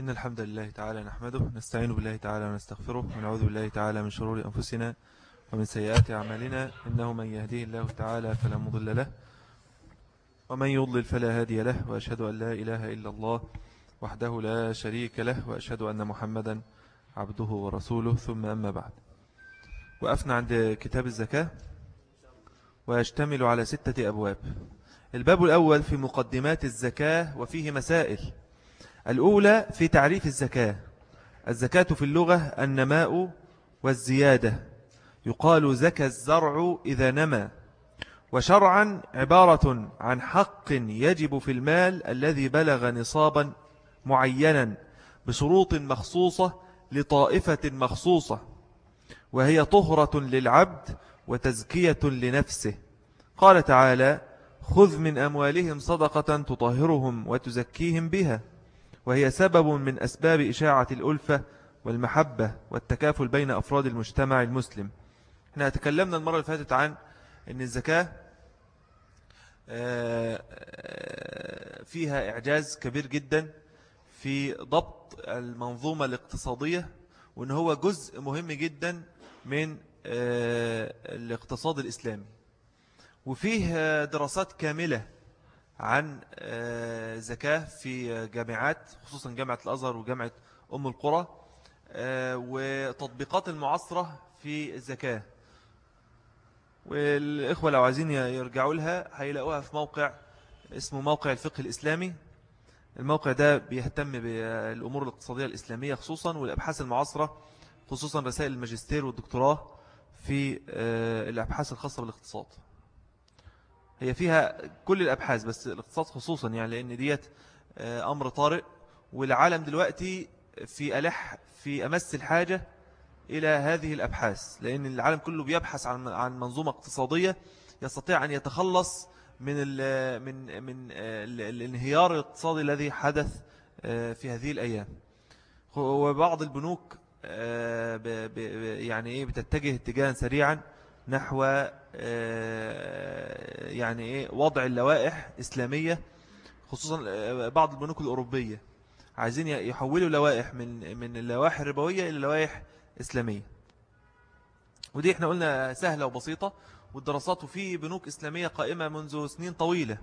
إن الحمد لله تعالى نحمده نستعين بالله تعالى ونستغفره ونعوذ بالله تعالى من شرور أنفسنا ومن سيئات أعمالنا. إنه من يهديه الله تعالى فلا مضل له ومن يضلل فلا هادي له وأشهد أن لا إله إلا الله وحده لا شريك له وأشهد أن محمدا عبده ورسوله. ثم أما بعد. وقفنا عند كتاب الزكاة ويشتمل على ستة أبواب. الباب الأول في مقدمات الزكاة وفيه مسائل. الأولى في تعريف الزكاة. الزكاة في اللغة النماء والزيادة. يقال زكى الزرع إذا نمى وشرعا عبارة عن حق يجب في المال الذي بلغ نصابا معينا بشروط مخصوصة لطائفة مخصوصة. وهي طهرة للعبد وتزكية لنفسه. قال تعالى خذ من أموالهم صدقة تطهرهم وتزكيهم بها. وهي سبب من أسباب إشاعة الألفة والمحبة والتكافل بين أفراد المجتمع المسلم. إحنا تكلمنا المرة اللي فاتت عن أن الزكاة آه، آه، فيها إعجاز كبير جدا في ضبط المنظومة الاقتصادية وأن هو جزء مهم جدا من آه، الاقتصاد الإسلامي. وفيه دراسات كاملة عن آه، زكاة في جامعات خصوصا جامعة الأزهر وجامعة أم القرى آه، وتطبيقات المعاصرة في الزكاة. والإخوة لو عايزين يرجعوا لها هيلاقوها في موقع اسمه موقع الفقه الإسلامي. الموقع ده بيهتم بالأمور الاقتصادية الإسلامية خصوصا والأبحاث المعاصرة خصوصا رسائل الماجستير والدكتوراه في آه، الأبحاث الخاصة بالاقتصاد. هي فيها كل الأبحاث بس الاقتصاد خصوصا يعني لأن ديت آه، أمر طارئ والعالم دلوقتي في ألح في أمس الحاجة إلى هذه الأبحاث لأن العالم كله بيبحث عن عن منظومة اقتصادية يستطيع أن يتخلص من من من الانهيار الاقتصادي الذي حدث آه، في هذه الأيام. وبعض البنوك آه، يعني إيه بتتجه اتجاها سريعا نحو آه، يعني إيه وضع اللوائح إسلامية خصوصا آه، بعض البنوك الأوروبية. عايزين يحولوا لوائح من من اللوائح الربوية إلى لوائح إسلامية. ودي إحنا قلنا سهلة وبسيطة والدراسات في بنوك إسلامية قائمة منذ سنين طويلة.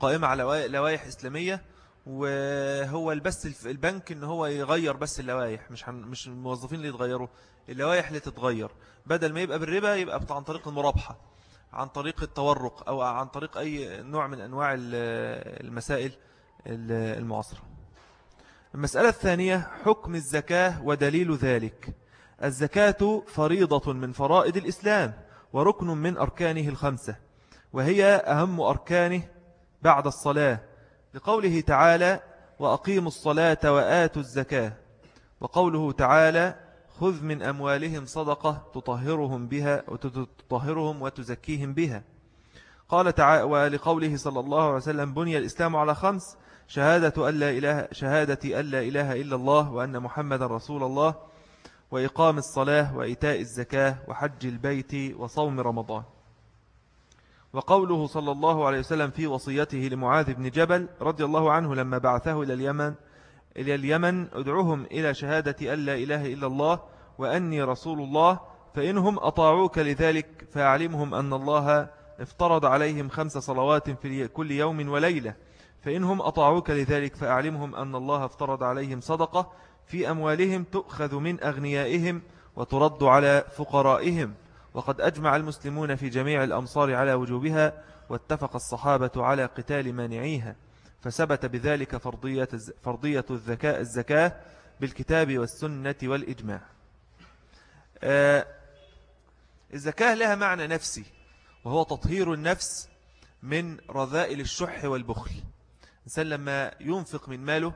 قائمة على لوائح إسلامية وهو البس البنك إن هو يغير بس اللوائح. مش مش الموظفين اللي يتغيروا اللوائح اللي تتغير. بدل ما يبقى بالربا يبقى عن طريق المرابحة عن طريق التورق أو عن طريق أي نوع من أنواع المسائل المعاصرة. المسألة الثانية حكم الزكاة ودليل ذلك. الزكاة فريضة من فرائض الإسلام وركن من أركانه الخمسة وهي أهم أركانه بعد الصلاة. لقوله تعالى وأقيموا الصلاة وآتوا الزكاة وقوله تعالى خذ من أموالهم صدقة تطهرهم بها وتطهرهم وتزكيهم بها. قال تعالى ولقوله صلى الله عليه وسلم بني الإسلام على خمس شهادة أن لا إله شهادة أن لا إله إلا الله وأن محمد رسول الله وإقام الصلاة وإيتاء الزكاة وحج البيت وصوم رمضان. وقوله صلى الله عليه وسلم في وصيته لمعاذ بن جبل رضي الله عنه لما بعثه إلى اليمن إلى اليمن ادعوهم إلى شهادة أن لا إله إلا الله وأني رسول الله فإنهم أطاعوك لذلك فأعلمهم أن الله افترض عليهم خمس صلوات في كل يوم وليلة. فإنهم أطاعوك لذلك فأعلمهم أن الله افترض عليهم صدقة في أموالهم تؤخذ من أغنيائهم وترد على فقرائهم. وقد أجمع المسلمون في جميع الأمصار على وجوبها واتفق الصحابة على قتال مانعيها. فثبت بذلك فرضية, فرضية الذكاء الزكاة بالكتاب والسنة والإجماع. آه، الزكاة لها معنى نفسي وهو تطهير النفس من رذائل الشح والبخل. إنسان لما ينفق من ماله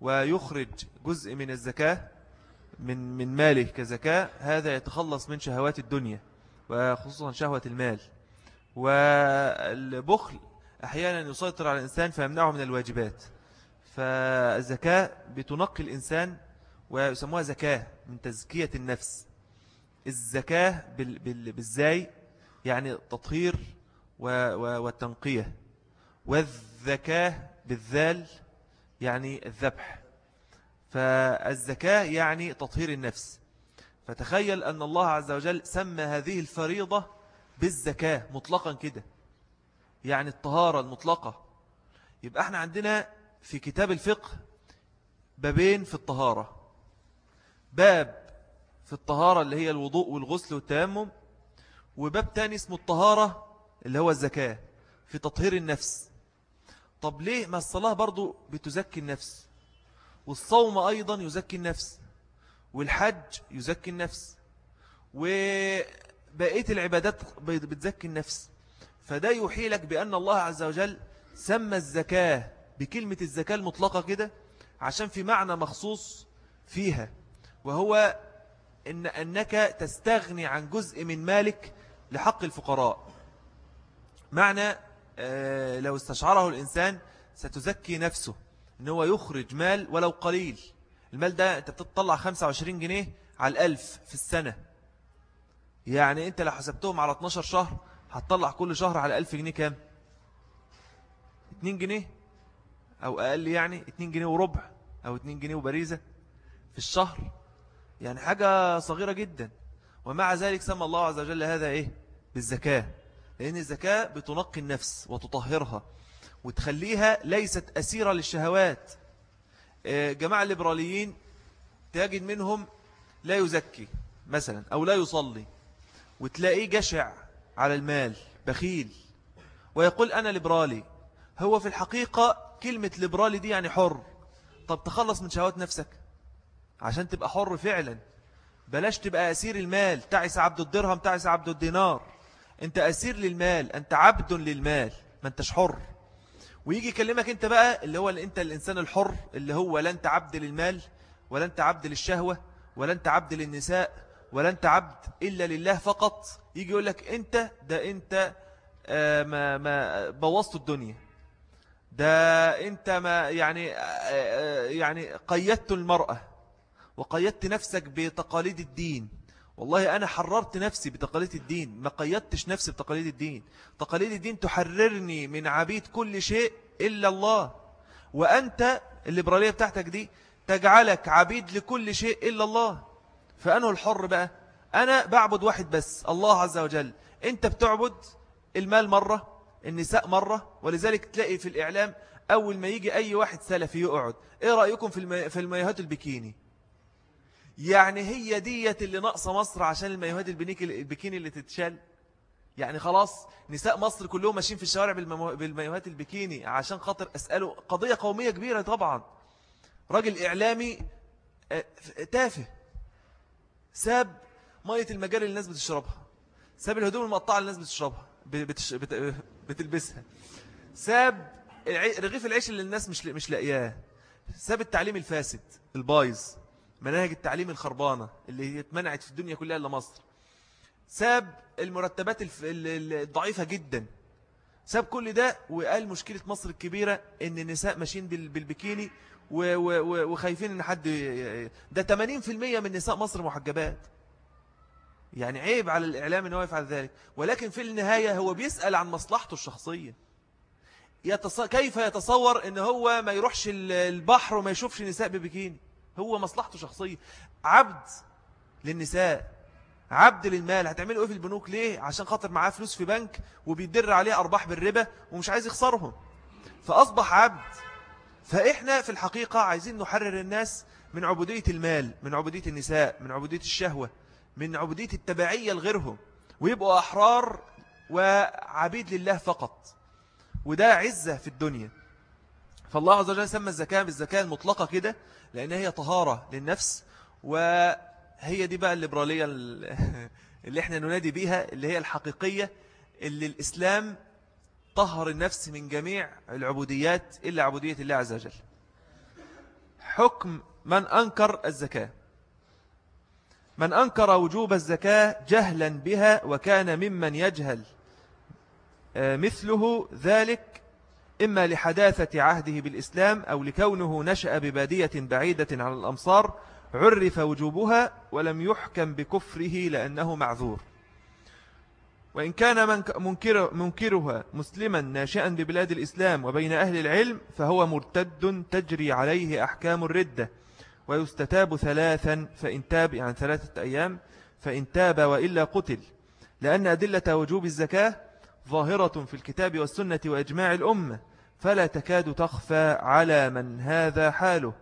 ويخرج جزء من الزكاة من من ماله كزكاة هذا يتخلص من شهوات الدنيا وخصوصا شهوة المال. والبخل أحيانا يسيطر على الإنسان فيمنعه من الواجبات. فالزكاة بتنقي الإنسان ويسموها زكاة من تزكية النفس. الزكاة بالزاي يعني تطهير والتنقية. والذكاة بالذال يعني الذبح. فالزكاة يعني تطهير النفس. فتخيل أن الله عز وجل سمى هذه الفريضة بالزكاة مطلقا كده. يعني الطهارة المطلقة. يبقى إحنا عندنا في كتاب الفقه بابين في الطهارة. باب في الطهارة اللي هي الوضوء والغسل والتيمم وباب تاني اسمه الطهارة اللي هو الزكاة في تطهير النفس. طب ليه ما الصلاة برضو بتزكي النفس؟ والصوم أيضا يزكي النفس. والحج يزكي النفس. وبقية العبادات بتزكي النفس. فده يوحي لك بأن الله عز وجل سمى الزكاة بكلمة الزكاة المطلقة كده عشان في معنى مخصوص فيها وهو إن أنك تستغني عن جزء من مالك لحق الفقراء. معنى آه، لو استشعره الإنسان ستزكي نفسه إن هو يخرج مال ولو قليل. المال ده أنت بتطلع 25 جنيه على الألف في السنة. يعني أنت لو حسبتهم على 12 شهر هتطلع كل شهر على 1000 جنيه كام؟ 2 جنيه أو أقل يعني 2 جنيه وربع أو 2 جنيه وبريزة في الشهر. يعني حاجة صغيرة جدا. ومع ذلك سمى الله عز وجل هذا إيه؟ بالزكاة. لأن الزكاة بتنقي النفس وتطهرها وتخليها ليست أسيرة للشهوات. آه، جماعة الليبراليين تجد منهم لا يزكي مثلا أو لا يصلي وتلاقيه جشع. على المال بخيل. ويقول أنا ليبرالي. هو في الحقيقة كلمة ليبرالي دي يعني حر. طب تخلص من شهوات نفسك. عشان تبقى حر فعلا. بلاش تبقى أسير المال. تعس عبد الدرهم تعس عبد الدينار. أنت أسير للمال. أنت عبد للمال. ما أنتش حر. ويجي يكلمك أنت بقى اللي هو أنت الإنسان الحر اللي هو لا أنت عبد للمال ولا أنت عبد للشهوة ولا أنت عبد للنساء ولا أنت عبد إلا لله فقط. يجي يقول لك انت ده انت آه ما, ما بوظت الدنيا. ده انت ما يعني آه, آه، يعني قيدت المرأة وقيدت نفسك بتقاليد الدين. والله أنا حررت نفسي بتقاليد الدين ما قيدتش نفسي بتقاليد الدين. تقاليد الدين تحررني من عبيد كل شيء إلا الله. وأنت الليبرالية بتاعتك دي تجعلك عبيد لكل شيء إلا الله. فأنا الحر بقى؟ أنا بعبد واحد بس الله عز وجل. أنت بتعبد المال مرة النساء مرة ولذلك تلاقي في الإعلام أول ما يجي أي واحد سلفي يقعد. إيه رأيكم في المياهات البكيني؟ يعني هي ديت اللي ناقصة مصر عشان المايوهات البكيني اللي تتشال؟ يعني خلاص نساء مصر كلهم ماشيين في الشوارع بالمايوهات البكيني عشان خاطر أسأله قضية قومية كبيرة طبعا. راجل إعلامي آه، تافه. ساب مية المجال اللي الناس بتشربها. ساب الهدوم المقطعة اللي الناس بتشربها. بتش... بت... بتلبسها. ساب رغيف العيش اللي الناس مش مش لاقياه. ساب التعليم الفاسد البايظ. مناهج التعليم الخربانة اللي اتمنعت في الدنيا كلها إلا مصر. ساب المرتبات الضعيفة جدا. ساب كل ده وقال مشكلة مصر الكبيرة إن النساء ماشيين بالبكيني وخايفين إن حد ده 80% من نساء مصر محجبات. يعني عيب على الإعلام أنه يفعل ذلك. ولكن في النهاية هو بيسأل عن مصلحته الشخصية. يتص... كيف يتصور أنه هو ما يروحش البحر وما يشوفش نساء ببكيني؟ هو مصلحته شخصية. عبد للنساء. عبد للمال. هتعملوا إيه في البنوك؟ ليه؟ عشان خاطر معاه فلوس في بنك وبيدر عليه أرباح بالربا ومش عايز يخسرهم. فأصبح عبد. فإحنا في الحقيقة عايزين نحرر الناس من عبودية المال من عبودية النساء من عبودية الشهوة. من عبودية التبعية لغيرهم ويبقوا أحرار وعبيد لله فقط. وده عزة في الدنيا. فالله عز وجل سمى الزكاة بالزكاة المطلقة كده لأن هي طهارة للنفس. وهي دي بقى الليبرالية اللي إحنا ننادي بيها اللي هي الحقيقية اللي الإسلام طهر النفس من جميع العبوديات إلا عبودية الله عز وجل. حكم من أنكر الزكاة. من أنكر وجوب الزكاة جهلا بها وكان ممن يجهل. آه، مثله ذلك إما لحداثة عهده بالإسلام أو لكونه نشأ ببادية بعيدة عن الأمصار عرف وجوبها ولم يحكم بكفره لأنه معذور. وإن كان منكر منكرها مسلما ناشئا ببلاد الإسلام وبين أهل العلم فهو مرتد تجري عليه أحكام الردة. ويستتاب ثلاثا فإن تاب يعني ثلاثة أيام فإن تاب وإلا قتل لأن أدلة وجوب الزكاة ظاهرة في الكتاب والسنة وإجماع الأمة فلا تكاد تخفى على من هذا حاله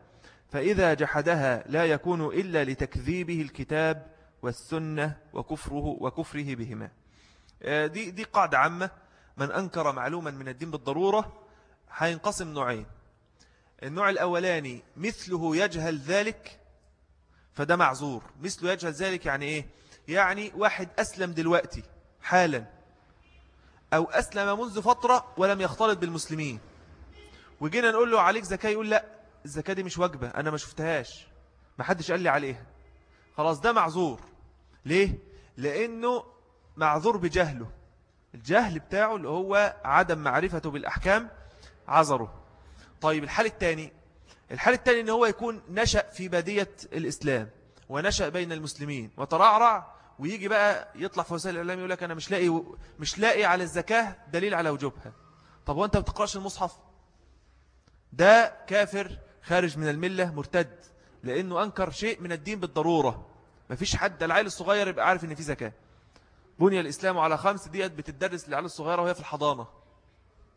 فإذا جحدها لا يكون إلا لتكذيبه الكتاب والسنة وكفره, وكفره بهما. آه، دي, دي قاعدة عامة. من أنكر معلوما من الدين بالضرورة هينقسم نوعين. النوع الأولاني مثله يجهل ذلك فده معذور. مثله يجهل ذلك يعني إيه؟ يعني واحد أسلم دلوقتي حالا أو أسلم منذ فترة ولم يختلط بالمسلمين. وجينا نقول له عليك زكاة يقول لا الزكاة دي مش واجبة أنا ما شفتهاش. ما حدش قال لي عليها. خلاص ده معذور. ليه؟ لأنه معذور بجهله. الجهل بتاعه اللي هو عدم معرفته بالأحكام عذره. طيب الحال الثاني. الحال الثاني إن هو يكون نشأ في بادية الإسلام ونشأ بين المسلمين وترعرع ويجي بقى يطلع في وسائل الإعلام يقول لك أنا مش لاقي, مش لاقي على الزكاة دليل على وجوبها. طب وأنت بتقرأش المصحف؟ ده كافر خارج من الملة مرتد لأنه أنكر شيء من الدين بالضرورة. مفيش حد العيل الصغير يبقى عارف إن في زكاة. بني الإسلام على خمس ديت بتدرس للعيال الصغيرة وهي في الحضانة.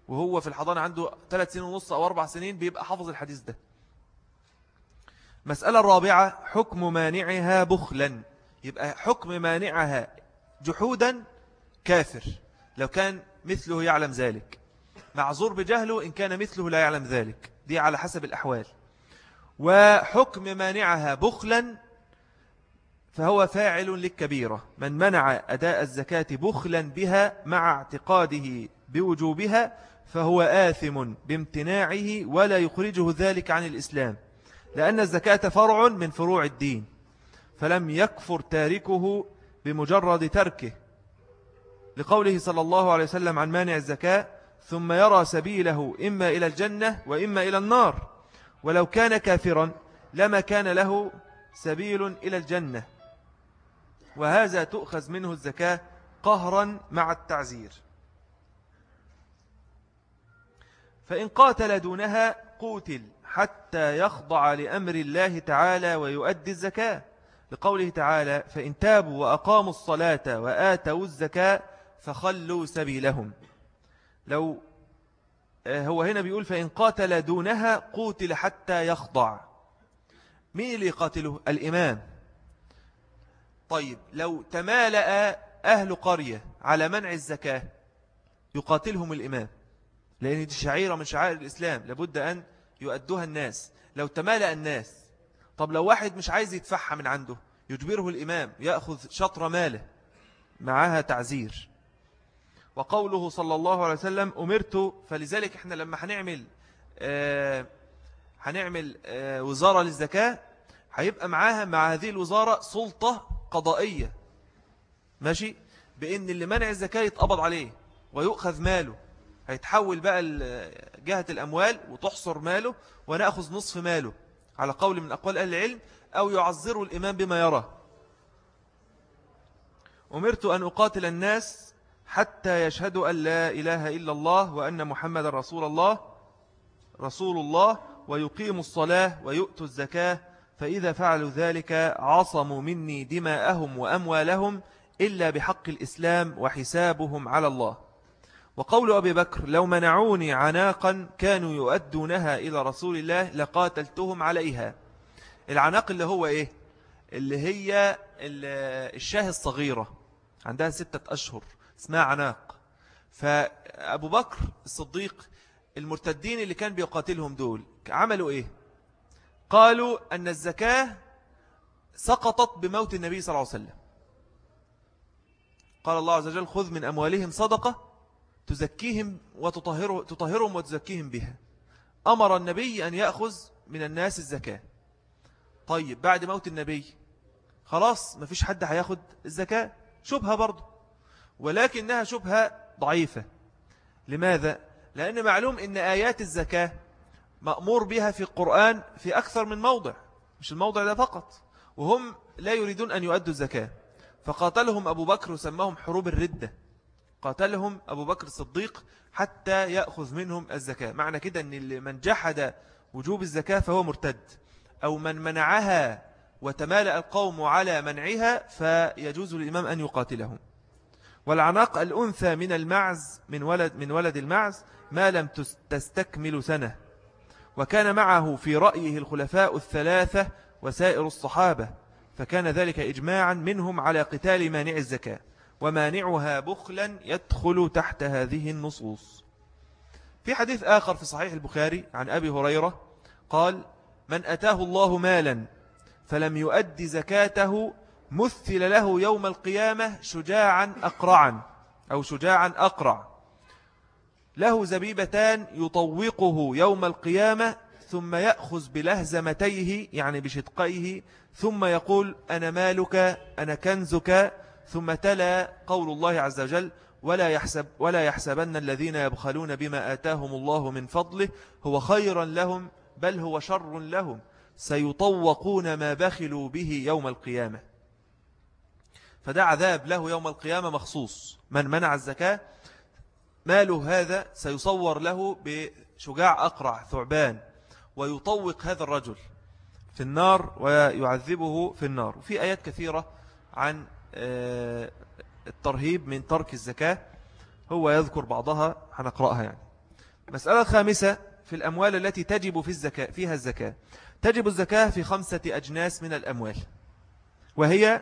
وهو في الحضانة عنده ثلاث سنين ونص أو أربع سنين بيبقى حافظ الحديث ده. مسألة الرابعة حكم مانعها بخلا. يبقى حكم مانعها جحودا كافر. لو كان مثله يعلم ذلك. معذور بجهله إن كان مثله لا يعلم ذلك. دي على حسب الأحوال. وحكم مانعها بخلا فهو فاعل للكبيرة. من منع أداء الزكاة بخلا بها مع اعتقاده بوجوبها فهو آثم بامتناعه ولا يخرجه ذلك عن الإسلام لأن الزكاة فرع من فروع الدين فلم يكفر تاركه بمجرد تركه لقوله صلى الله عليه وسلم عن مانع الزكاة ثم يرى سبيله إما إلى الجنة وإما إلى النار ولو كان كافرا لما كان له سبيل إلى الجنة وهذا تؤخذ منه الزكاة قهرا مع التعزير. فإن قاتل دونها قوتل حتى يخضع لأمر الله تعالى ويؤدي الزكاة. لقوله تعالى فإن تابوا وأقاموا الصلاة وآتوا الزكاة فخلوا سبيلهم. لو آه، هو هنا بيقول فإن قاتل دونها قوتل حتى يخضع. مين اللي يقاتله؟ الإمام. طيب لو تمالأ أهل قرية على منع الزكاة يقاتلهم الإمام. لأن دي شعيرة من شعائر الإسلام لابد أن يؤدوها الناس. لو تمالأ الناس طب لو واحد مش عايز يدفعها من عنده يجبره الإمام يأخذ شطر ماله. معها تعزير. وقوله صلى الله عليه وسلم أمرت فلذلك إحنا لما هنعمل آه هنعمل آه وزارة للزكاة هيبقى معاها مع هذه الوزارة سلطة قضائية. ماشي؟ بأن اللي منع الزكاة يتقبض عليه ويؤخذ ماله. هيتحول بقى جهة الأموال وتحصر ماله ونأخذ نصف ماله. على قول من أقوال أهل العلم أو يعذر الإمام بما يرى. أمرت أن أقاتل الناس حتى يشهدوا أن لا إله إلا الله وأن محمد رسول الله رسول الله ويقيموا الصلاة ويؤتوا الزكاة. فإذا فعلوا ذلك عصموا مني دماءهم وأموالهم إلا بحق الإسلام وحسابهم على الله. وقول أبي بكر لو منعوني عناقا كانوا يؤدونها إلى رسول الله لقاتلتهم عليها. العناق اللي هو إيه؟ اللي هي الشاه الصغيرة عندها ستة أشهر اسمها عناق. فأبو بكر الصديق المرتدين اللي كان بيقاتلهم دول عملوا إيه؟ قالوا أن الزكاة سقطت بموت النبي صلى الله عليه وسلم. قال الله عز وجل خذ من أموالهم صدقة تزكيهم وتطهرهم وتزكيهم بها. أمر النبي أن يأخذ من الناس الزكاة. طيب بعد موت النبي خلاص ما فيش حد هياخد الزكاة؟ شبهة برضو ولكنها شبهة ضعيفة. لماذا؟ لأن معلوم أن آيات الزكاة مأمور بها في القرآن في أكثر من موضع مش الموضع ده فقط. وهم لا يريدون أن يؤدوا الزكاة. فقاتلهم أبو بكر وسماهم حروب الردة. قاتلهم أبو بكر الصديق حتى يأخذ منهم الزكاة. معنى كده أن من جحد وجوب الزكاة فهو مرتد. أو من منعها وتمالأ القوم على منعها فيجوز للإمام أن يقاتلهم والعناق الأنثى من المعز من ولد, من ولد المعز ما لم تستكمل سنة. وكان معه في رأيه الخلفاء الثلاثة وسائر الصحابة فكان ذلك إجماعا منهم على قتال مانع الزكاة. ومانعها بخلا يدخل تحت هذه النصوص. في حديث آخر في صحيح البخاري عن أبي هريرة قال من أتاه الله مالا فلم يؤدي زكاته مثل له يوم القيامة شجاعا أقرعا أو شجاعا أقرع. له زبيبتان يطوقه يوم القيامة ثم يأخذ بلهزمتيه يعني بشدقيه ثم يقول أنا مالك أنا كنزك ثم تلا قول الله عز وجل ولا يحسب ولا يحسبن الذين يبخلون بما آتاهم الله من فضله هو خيرا لهم بل هو شر لهم سيطوقون ما بخلوا به يوم القيامة. فده عذاب له يوم القيامة مخصوص. من منع الزكاة ماله هذا سيصور له بشجاع أقرع ثعبان ويطوق هذا الرجل في النار ويعذبه في النار. وفي آيات كثيرة عن الترهيب من ترك الزكاة هو يذكر بعضها هنقرأها يعني. مسألة خامسة في الأموال التي تجب في الزكاة فيها الزكاة. تجب الزكاة في خمسة أجناس من الأموال. وهي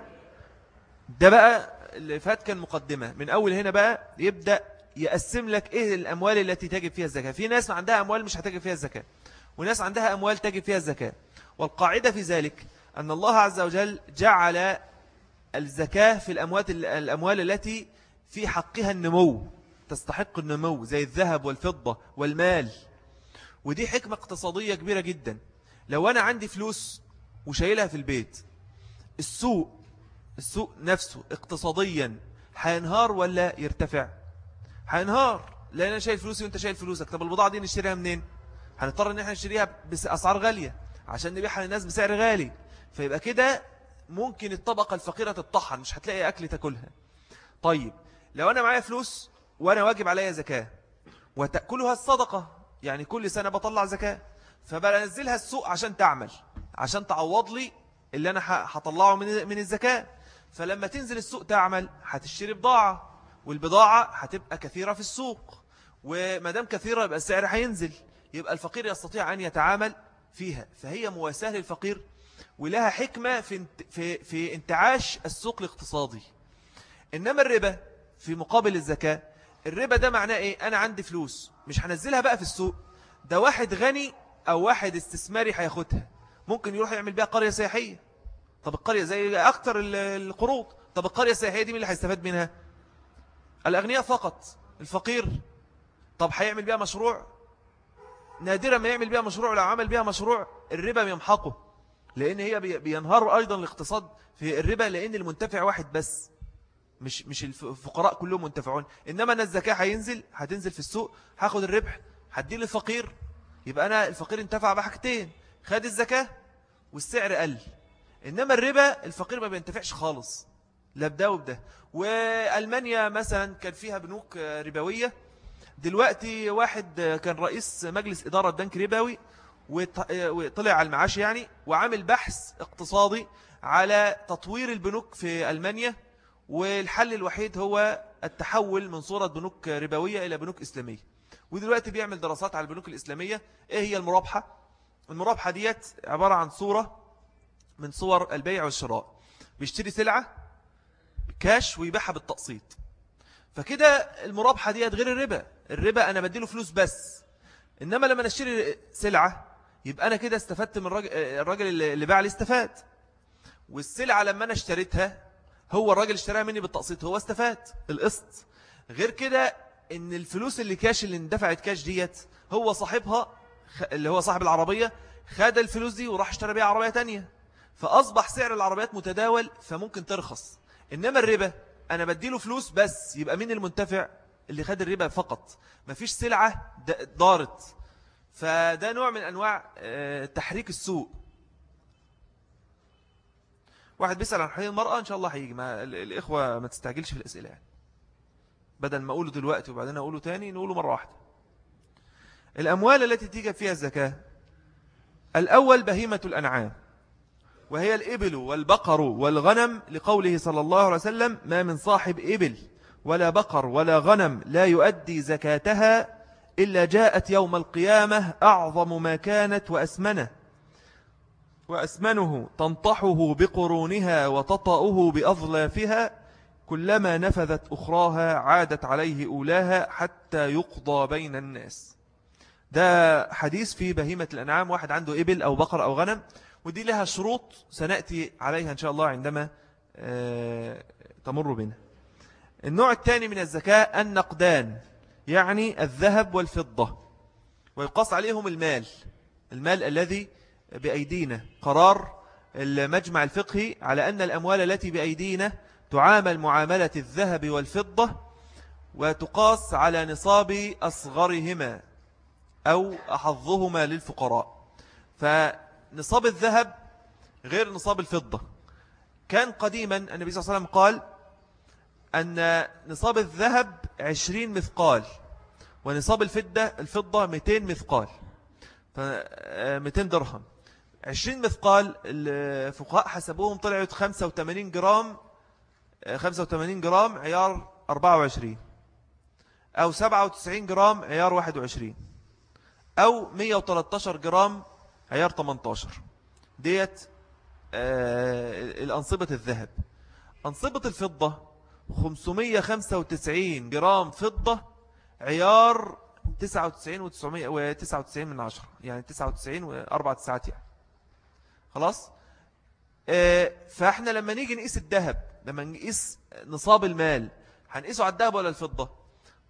ده بقى اللي فات كان مقدمة. من أول هنا بقى يبدأ يقسم لك إيه الأموال التي تجب فيها الزكاة. في ناس عندها أموال مش هتجب فيها الزكاة. وناس عندها أموال تجب فيها الزكاة. والقاعدة في ذلك أن الله عز وجل جعل الزكاة في الأموال, الأموال التي في حقها النمو تستحق النمو زي الذهب والفضة والمال. ودي حكمة اقتصادية كبيرة جدا. لو أنا عندي فلوس وشايلها في البيت السوق السوق نفسه اقتصاديا هينهار ولا يرتفع؟ هينهار. لأن أنا شايل فلوسي وأنت شايل فلوسك. طب البضاعة دي نشتريها منين؟ هنضطر إن إحنا نشتريها بأسعار غالية. عشان نبيعها للناس بسعر غالي. فيبقى كده ممكن الطبقة الفقيرة تطحن مش هتلاقي أكل تاكلها. طيب لو أنا معايا فلوس وأنا واجب عليا زكاة وتأكلها الصدقة يعني كل سنة بطلع زكاة فبنزلها السوق عشان تعمل عشان تعوض لي اللي أنا هطلعه من الزكاة. فلما تنزل السوق تعمل هتشتري بضاعة والبضاعة هتبقى كثيرة في السوق. وما دام كثيرة يبقى السعر هينزل يبقى الفقير يستطيع أن يتعامل فيها. فهي مواساة للفقير ولها حكمة في, في, في انتعاش السوق الاقتصادي. إنما الربا في مقابل الزكاة الربا ده معناه إيه؟ أنا عندي فلوس مش هنزلها بقى في السوق. ده واحد غني أو واحد استثماري هياخدها. ممكن يروح يعمل بيها قرية سياحية. طب القرية زي أكتر القروض. طب القرية السياحية دي مين اللي هيستفاد منها؟ الأغنياء فقط. الفقير. طب هيعمل بيها مشروع؟ نادرا ما يعمل بيها مشروع لو عمل بيها مشروع الربا بيمحقه. لأن هي بينهار أيضا الاقتصاد في الربا لأن المنتفع واحد بس. مش مش الفقراء كلهم منتفعون. إنما أنا الزكاة هينزل هتنزل في السوق هاخد الربح هديه للفقير. يبقى أنا الفقير انتفع بحاجتين خد الزكاة والسعر قل. إنما الربا الفقير ما بينتفعش خالص. لا بده وبده. وألمانيا مثلا كان فيها بنوك ربوية. دلوقتي واحد كان رئيس مجلس إدارة بنك ربوي وطلع على المعاش يعني وعامل بحث اقتصادي على تطوير البنوك في ألمانيا والحل الوحيد هو التحول من صورة بنوك ربوية إلى بنوك إسلامية. ودلوقتي بيعمل دراسات على البنوك الإسلامية. إيه هي المرابحة؟ المرابحة ديت عبارة عن صورة من صور البيع والشراء. بيشتري سلعة كاش ويبيعها بالتقسيط. فكده المرابحة ديت غير الربا. الربا أنا بديله فلوس بس. إنما لما نشتري سلعة يبقى أنا كده استفدت من الراجل, الراجل اللي باع لي استفاد والسلعة لما أنا اشتريتها هو الراجل اشتراها مني بالتقسيط هو استفاد القسط. غير كده إن الفلوس اللي كاش اللي اندفعت كاش ديت هو صاحبها اللي هو صاحب العربية خد الفلوس دي وراح اشترى بيها عربية تانية. فأصبح سعر العربيات متداول فممكن ترخص. إنما الربا أنا بديله فلوس بس يبقى مين المنتفع؟ اللي خد الربا فقط. مفيش سلعة دارت. فده نوع من أنواع آه، تحريك السوق واحد بيسأل عن حقيقة المرأة إن شاء الله هيجي. ما الإخوة ما تستعجلش في الأسئلة يعني. بدل ما أقوله دلوقتي وبعدين أقوله تاني نقوله مرة واحدة. الأموال التي تيجي فيها الزكاة الأول بهيمة الأنعام وهي الإبل والبقر والغنم لقوله صلى الله عليه وسلم ما من صاحب إبل ولا بقر ولا غنم لا يؤدي زكاتها إلا جاءت يوم القيامة أعظم ما كانت وأسمنه. وأسمنه تنطحه بقرونها وتطأه بأظلافها. كلما نفذت أخراها عادت عليه أولاها حتى يقضى بين الناس. ده حديث في بهيمة الأنعام. واحد عنده إبل أو بقر أو غنم ودي لها شروط سنأتي عليها إن شاء الله عندما آه، تمر بنا. النوع الثاني من الزكاة النقدان. يعني الذهب والفضة. ويقاس عليهم المال. المال الذي بأيدينا. قرار المجمع الفقهي على أن الأموال التي بأيدينا تعامل معاملة الذهب والفضة وتقاس على نصاب أصغرهما أو أحظهما للفقراء. فنصاب الذهب غير نصاب الفضة. كان قديما النبي صلى الله عليه وسلم قال أن نصاب الذهب عشرين مثقال ونصاب الفضة الفضة 200 مثقال. ف 200 درهم. 20 مثقال الفقهاء حسبوهم طلعت 85 جرام 85 جرام عيار 24 أو 97 جرام عيار 21 أو 113 جرام عيار 18 ديت آه، الأنصبة الذهب. أنصبة الفضة 595 جرام فضة عيار 99 و999 من عشرة يعني 99 وأربعة تسعات يعني. خلاص؟ آه، فاحنا لما نيجي نقيس الذهب لما نقيس نصاب المال هنقيسه على الذهب ولا الفضة؟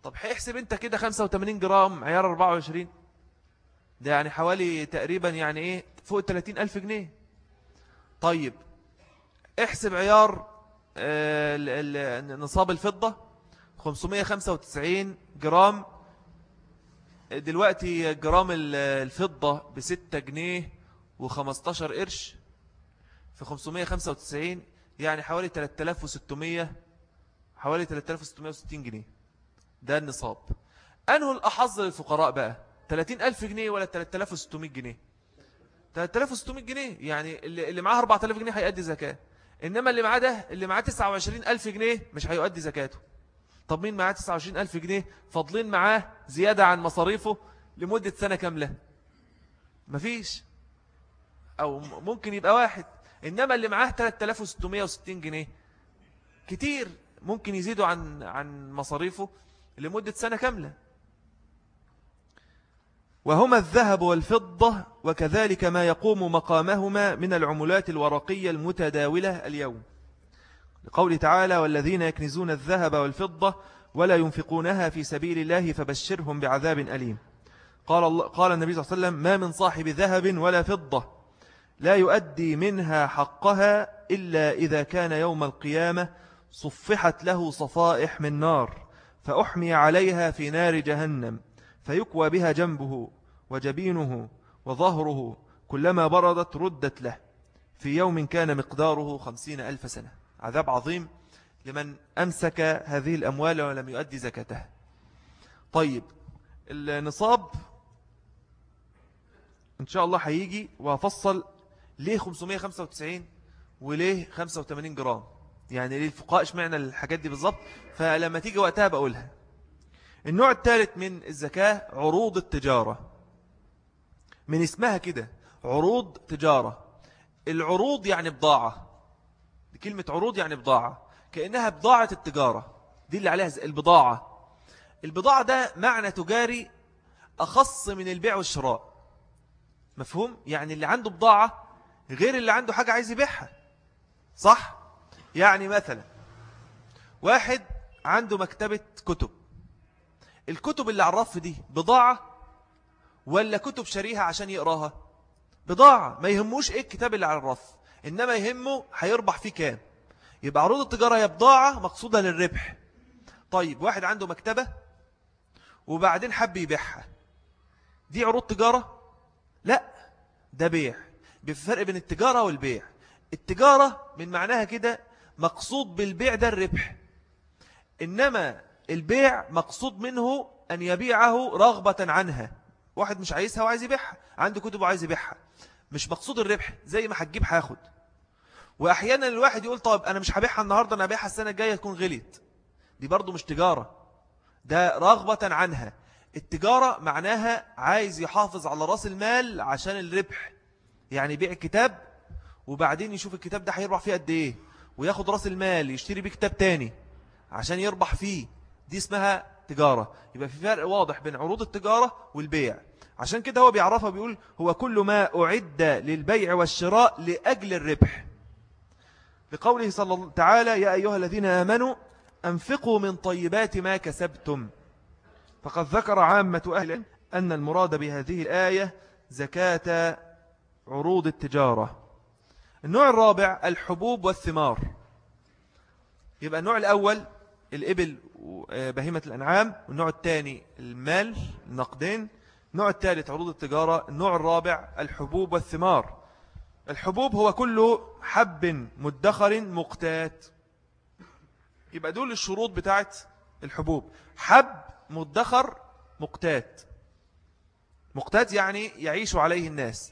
طب هيحسب انت كده 85 جرام عيار 24 ده يعني حوالي تقريبا يعني إيه فوق 30 ألف جنيه. طيب احسب عيار نصاب الفضة 595 جرام. دلوقتي جرام الفضة بستة جنيه و15 قرش في 595 يعني حوالي 3600 حوالي 3660 جنيه. ده النصاب. أنه الأحظ للفقراء بقى؟ 30000 جنيه ولا 3600 جنيه؟ 3600 جنيه يعني اللي معاه 4000 جنيه هيأدي زكاة. إنما اللي معاه ده اللي معاه 29000 جنيه مش هيؤدي زكاته. طب مين معاه 29000 جنيه؟ فاضلين معاه زيادة عن مصاريفه لمدة سنة كاملة. مفيش. أو ممكن يبقى واحد. إنما اللي معاه 3660 جنيه كتير ممكن يزيدوا عن عن مصاريفه لمدة سنة كاملة. وهما الذهب والفضة وكذلك ما يقوم مقامهما من العملات الورقية المتداولة اليوم. لقول تعالى والذين يكنزون الذهب والفضة ولا ينفقونها في سبيل الله فبشرهم بعذاب أليم. قال, الله قال النبي صلى الله عليه وسلم ما من صاحب ذهب ولا فضة لا يؤدي منها حقها إلا إذا كان يوم القيامة صفحت له صفائح من نار فأحمي عليها في نار جهنم. فيكوى بها جنبه وجبينه وظهره كلما بردت ردت له. في يوم كان مقداره خمسين ألف سنة. عذاب عظيم لمن أمسك هذه الأموال ولم يؤدي زكاتها طيب النصاب إن شاء الله هيجي وفصل ليه 595 وليه 85 جرام. يعني ليه الفقهاء اشمعنا الحاجات دي بالضبط فلما تيجي وقتها بقولها. النوع الثالث من الزكاة عروض التجارة. من اسمها كده عروض تجارة. العروض يعني بضاعة. كلمة عروض يعني بضاعة. كأنها بضاعة التجارة. دي اللي عليها البضاعة. البضاعة ده معنى تجاري أخص من البيع والشراء. مفهوم؟ يعني اللي عنده بضاعة غير اللي عنده حاجة عايز يبيعها. صح؟ يعني مثلا واحد عنده مكتبة كتب. الكتب اللي على الرف دي بضاعة ولا كتب شريها عشان يقراها؟ بضاعة. ما يهموش إيه الكتاب اللي على الرف إنما يهمه هيربح فيه كام. يبقى عروض التجارة هي بضاعة مقصودة للربح. طيب واحد عنده مكتبة وبعدين حب يبيعها. دي عروض تجارة؟ لا ده بيع. بفرق بين التجارة والبيع. التجارة من معناها كده مقصود بالبيع ده الربح. إنما البيع مقصود منه أن يبيعه رغبة عنها. واحد مش عايزها وعايز يبيعها. عنده كتب وعايز يبيعها. مش مقصود الربح زي ما هتجيب هاخد. وأحيانا الواحد يقول طب أنا مش هبيعها النهاردة أنا هبيعها السنة الجاية تكون غليت. دي برضو مش تجارة. ده رغبة عنها. التجارة معناها عايز يحافظ على رأس المال عشان الربح. يعني يبيع الكتاب وبعدين يشوف الكتاب ده هيربح فيه قد إيه. وياخد رأس المال يشتري بيه كتاب تاني عشان يربح فيه. دي اسمها تجارة. يبقى في فرق واضح بين عروض التجارة والبيع. عشان كده هو بيعرفها بيقول هو كل ما أعد للبيع والشراء لأجل الربح. لقوله صلى الله تعالى يا أيها الذين آمنوا أنفقوا من طيبات ما كسبتم. فقد ذكر عامة أهل أن المراد بهذه الآية زكاة عروض التجارة. النوع الرابع الحبوب والثمار. يبقى النوع الأول الإبل وبهيمة الأنعام والنوع الثاني المال النقدين النوع الثالث عروض التجارة النوع الرابع الحبوب والثمار. الحبوب هو كل حب مدخر مقتات. يبقى دول الشروط بتاعت الحبوب. حب مدخر مقتات. مقتات يعني يعيش عليه الناس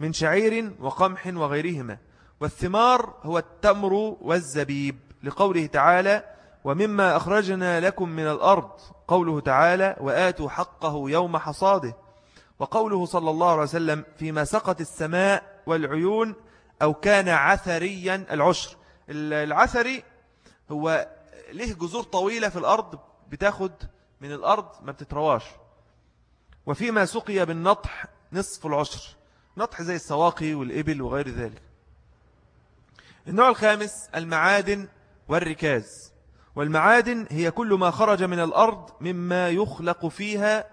من شعير وقمح وغيرهما. والثمار هو التمر والزبيب لقوله تعالى ومما أخرجنا لكم من الأرض. قوله تعالى وآتوا حقه يوم حصاده. وقوله صلى الله عليه وسلم فيما سقط السماء والعيون أو كان عثريا العشر. العثري هو له جذور طويلة في الأرض بتاخد من الأرض ما بتترواش وفيما سقي بالنطح نصف العشر. نطح زي السواقي والإبل وغير ذلك. النوع الخامس المعادن والركاز. والمعادن هي كل ما خرج من الأرض مما يخلق فيها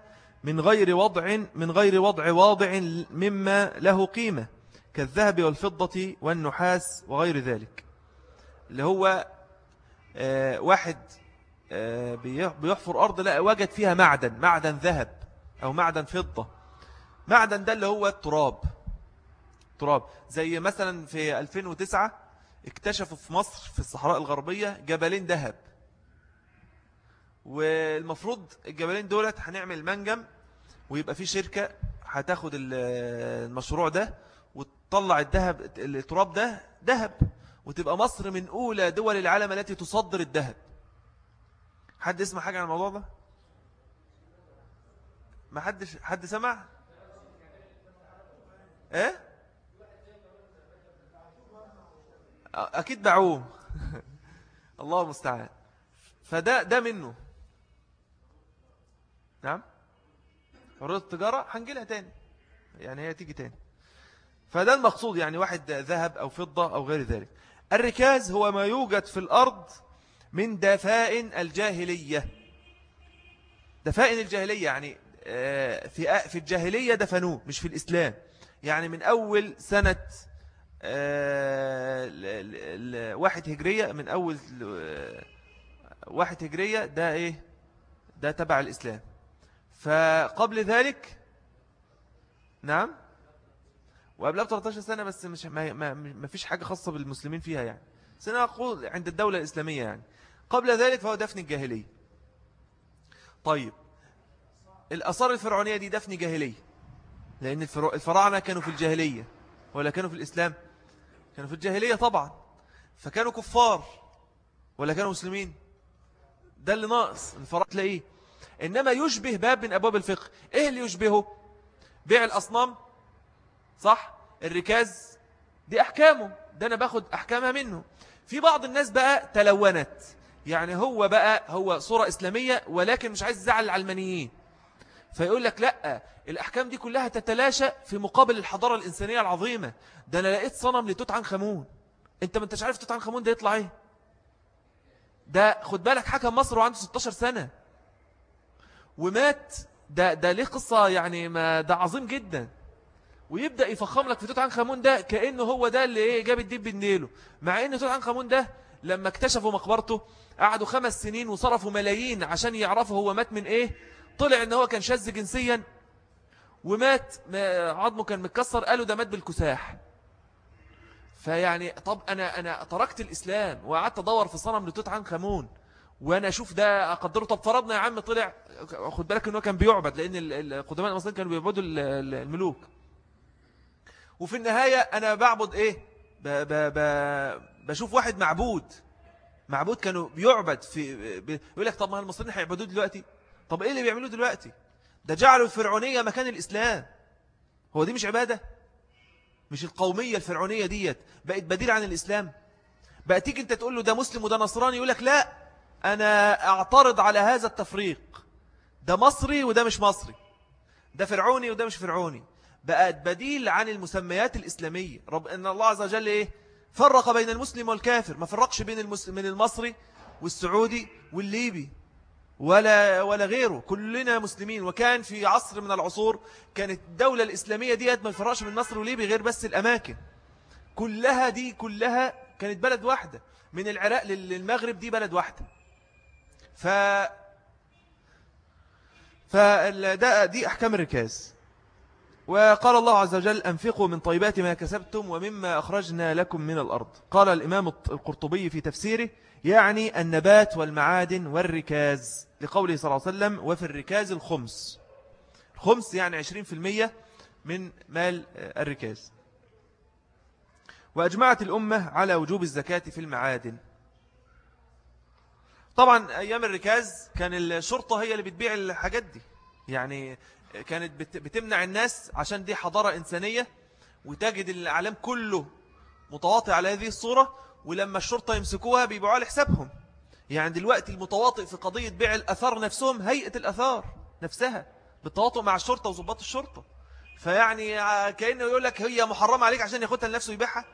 من غير وضع من غير وضع واضع مما له قيمة كالذهب والفضة والنحاس وغير ذلك. اللي هو آه واحد آه بيحفر أرض لا وجد فيها معدن معدن ذهب أو معدن فضة. معدن ده اللي هو التراب. تراب. زي مثلا في 2009 اكتشفوا في مصر في الصحراء الغربية جبلين ذهب. والمفروض الجبلين دولت هنعمل منجم ويبقى في شركة هتاخد المشروع ده وتطلع الذهب التراب ده ذهب وتبقى مصر من أولى دول العالم التي تصدر الذهب. حد اسمع حاجة عن الموضوع ده؟ ما حدش حد سمع؟ إيه؟ أكيد باعوه الله المستعان. فده ده منه. نعم. عروض التجارة هنجيلها تاني. يعني هي تيجي تاني. فده المقصود يعني واحد ذهب أو فضة أو غير ذلك. الركاز هو ما يوجد في الأرض من دفائن الجاهلية. دفائن الجاهلية يعني آه، في في الجاهلية دفنوه مش في الإسلام. يعني من أول سنة آه، واحد هجرية من أول آه، واحد هجرية ده إيه؟ ده تبع الإسلام. فقبل ذلك نعم وقبلها ب 13 سنة بس مش ما, ما, ما فيش حاجة خاصة بالمسلمين فيها يعني. سنقول عند الدولة الإسلامية يعني. قبل ذلك فهو دفن الجاهلية. طيب الأثار الفرعونية دي دفن جاهلية. لأن الفراعنة كانوا في الجاهلية ولا كانوا في الإسلام. كانوا في الجاهلية طبعا. فكانوا كفار ولا كانوا مسلمين. ده اللي ناقص. الفراعنة تلاقيه إنما يشبه باب من أبواب الفقه. إيه اللي يشبهه؟ بيع الأصنام صح؟ الركاز. دي أحكامه. ده أنا باخد أحكامها منه. في بعض الناس بقى تلونت. يعني هو بقى هو صورة إسلامية ولكن مش عايز يزعل العلمانيين فيقول لك لأ الأحكام دي كلها تتلاشى في مقابل الحضارة الإنسانية العظيمة. ده أنا لقيت صنم لتوت عنخ خمون أنت ما أنتش عارف توت عنخ خمون ده يطلع إيه؟ ده خد بالك حكم مصر وعنده 16 سنة. ومات. ده, ده ليه قصة يعني ما ده عظيم جدا. ويبدأ يفخم لك في توت عنخ آمون ده كأنه هو ده اللي إيه جاب الدب بالنيله مع أن توت عنخ آمون ده لما اكتشفوا مقبرته قعدوا خمس سنين وصرفوا ملايين عشان يعرفوا هو مات من إيه. طلع إن هو كان شاذ جنسيا ومات. عظمه كان متكسر قالوا ده مات بالكساح. فيعني طب أنا, أنا تركت الإسلام وقعدت أدور في صنم لتوت عنخ آمون. وأنا أشوف ده أقدره. طب فرضنا يا عم طلع خد بالك أنه كان بيعبد لأن القدماء المصريين كانوا بيعبدوا الملوك. وفي النهاية أنا بعبد إيه؟ ب ب ب بشوف واحد معبود. معبود كانوا بيعبد في يقول لك طب ما المصريين هيعبدوه دلوقتي. طب إيه اللي بيعملوه دلوقتي؟ ده جعلوا الفرعونية مكان الإسلام. هو دي مش عبادة؟ مش القومية الفرعونية ديت بقت بديل عن الإسلام؟ بقى تيجي أنت تقول له ده مسلم وده نصراني يقول لك لا أنا أعترض على هذا التفريق. ده مصري وده مش مصري. ده فرعوني وده مش فرعوني. بقت بديل عن المسميات الإسلامية. رب إن الله عز وجل إيه؟ فرق بين المسلم والكافر. ما فرقش بين المسلم من المصري والسعودي والليبي. ولا ولا غيره. كلنا مسلمين. وكان في عصر من العصور كانت الدولة الإسلامية دي ما يفرقش من مصر وليبي غير بس الأماكن. كلها دي كلها كانت بلد واحدة. من العراق للمغرب دي بلد واحدة. ف فده دي أحكام الركاز. وقال الله عز وجل أنفقوا من طيبات ما كسبتم ومما أخرجنا لكم من الأرض. قال الإمام القرطبي في تفسيره يعني النبات والمعادن والركاز لقوله صلى الله عليه وسلم وفي الركاز الخمس. الخمس يعني عشرين في المية من مال الركاز. وأجمعت الأمة على وجوب الزكاة في المعادن. طبعا أيام الركاز كان الشرطة هي اللي بتبيع الحاجات دي. يعني كانت بتمنع الناس عشان دي حضارة إنسانية وتجد الأعلام كله متواطئ على هذه الصورة ولما الشرطة يمسكوها بيبيعوها لحسابهم يعني دلوقتي المتواطئ في قضية بيع الأثار نفسهم هيئة الأثار نفسها بالتواطؤ مع الشرطة وضباط الشرطة. فيعني كأنه يقول لك هي محرمة عليك عشان ياخدها لنفسه يبيعها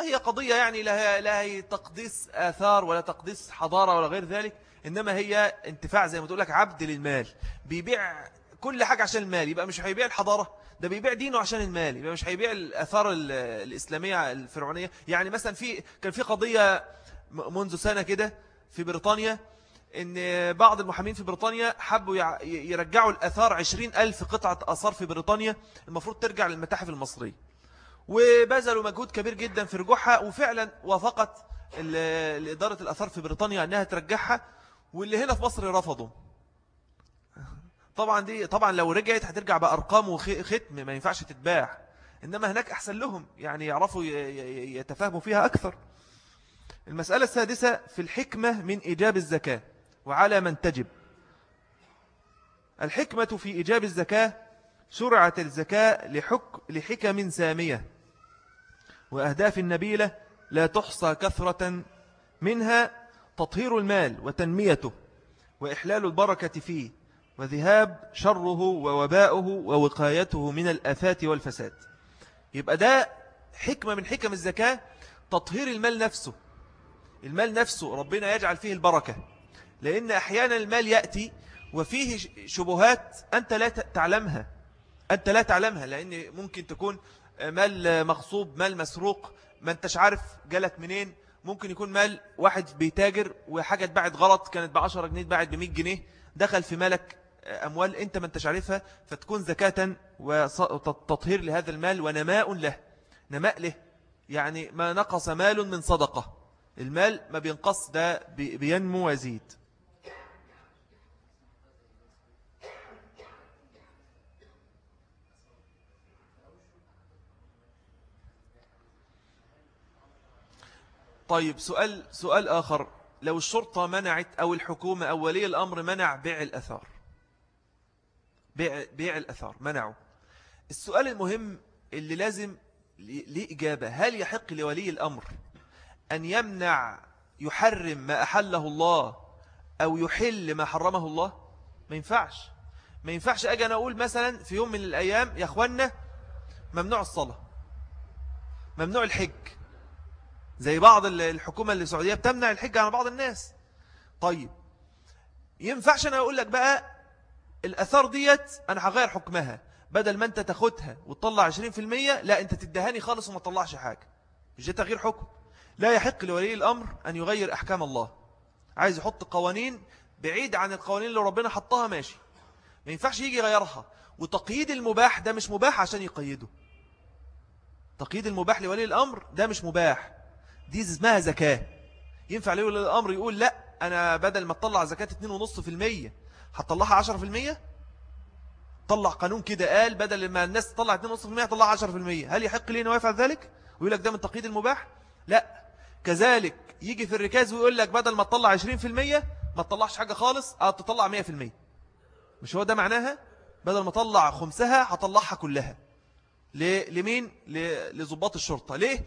هي قضية يعني لا لا هي تقديس آثار ولا تقديس حضارة ولا غير ذلك إنما هي انتفاع زي ما تقول لك عبد للمال. بيبيع كل حاجة عشان المال يبقى مش هيبيع الحضارة ده بيبيع دينه عشان المال يبقى مش هيبيع الأثار الإسلامية الفرعونية. يعني مثلا في كان في قضية منذ سنة كده في بريطانيا إن بعض المحامين في بريطانيا حبوا يرجعوا الأثار عشرين ألف قطعة أثار في بريطانيا المفروض ترجع للمتاحف المصرية. وبذلوا مجهود كبير جدا في رجوعها وفعلا وافقت إدارة الأثار في بريطانيا أنها ترجعها واللي هنا في مصر رفضوا. طبعا دي طبعا لو رجعت هترجع بأرقام وختم ما ينفعش تتباع. إنما هناك أحسن لهم يعني يعرفوا يتفاهموا فيها أكثر. المسألة السادسة في الحكمة من إيجاب الزكاة وعلى من تجب. الحكمة في إيجاب الزكاة شرعة الزكاة لحك لحكم سامية. وأهداف النبيلة لا تحصى كثرة منها تطهير المال وتنميته وإحلال البركة فيه وذهاب شره ووباؤه ووقايته من الأفات والفساد. يبقى ده حكمة من حكم الزكاة تطهير المال نفسه. المال نفسه ربنا يجعل فيه البركة. لأن أحيانا المال يأتي وفيه شبهات أنت لا تعلمها. أنت لا تعلمها لأن ممكن تكون مال مغصوب مال مسروق. ما انتش عارف جالك منين. ممكن يكون مال واحد بيتاجر وحاجة اتباعت غلط كانت بعشرة جنيه اتباعت بمئة جنيه. دخل في مالك أموال أنت ما انتش عارفها فتكون زكاة وتطهير لهذا المال ونماء له. نماء له. يعني ما نقص مال من صدقة. المال ما بينقص ده بينمو ويزيد. طيب سؤال سؤال آخر. لو الشرطة منعت أو الحكومة أو ولي الأمر منع بيع الأثار. بيع, بيع الأثار منعوا السؤال المهم اللي لازم ليه إجابة هل يحق لولي الأمر أن يمنع يحرم ما أحله الله أو يحل ما حرمه الله؟ ما ينفعش. ما ينفعش أجي أنا أقول مثلا في يوم من الأيام يا أخوانا ممنوع الصلاة ممنوع الحج. زي بعض الحكومة السعودية بتمنع الحج عن بعض الناس. طيب ينفعش أنا أقول لك بقى الأثار ديت أنا هغير حكمها. بدل ما أنت تاخدها وتطلع 20% لا أنت تدهاني خالص وما تطلعش حاجة. مش ده تغيير حكم. لا يحق لولي الأمر أن يغير أحكام الله. عايز يحط قوانين بعيد عن القوانين اللي ربنا حطها ماشي. ما ينفعش يجي يغيرها. وتقييد المباح ده مش مباح عشان يقيده. تقييد المباح لولي الأمر ده مش مباح. دي اسمها زكاة. ينفع لولي الأمر يقول لا أنا بدل ما تطلع زكاة 2.5% هتطلعها 10% طلع قانون كده قال بدل ما الناس تطلع 2.5% طلع 10% هل يحق لي أنه يفعل ذلك؟ ويقول لك ده من تقييد المباح؟ لا. كذلك يجي في الركاز ويقول لك بدل ما تطلع 20% ما تطلعش حاجة خالص أو تطلع 100% مش هو ده معناها؟ بدل ما تطلع خمسها هطلعها كلها. لمين؟ لضباط الشرطة. ليه؟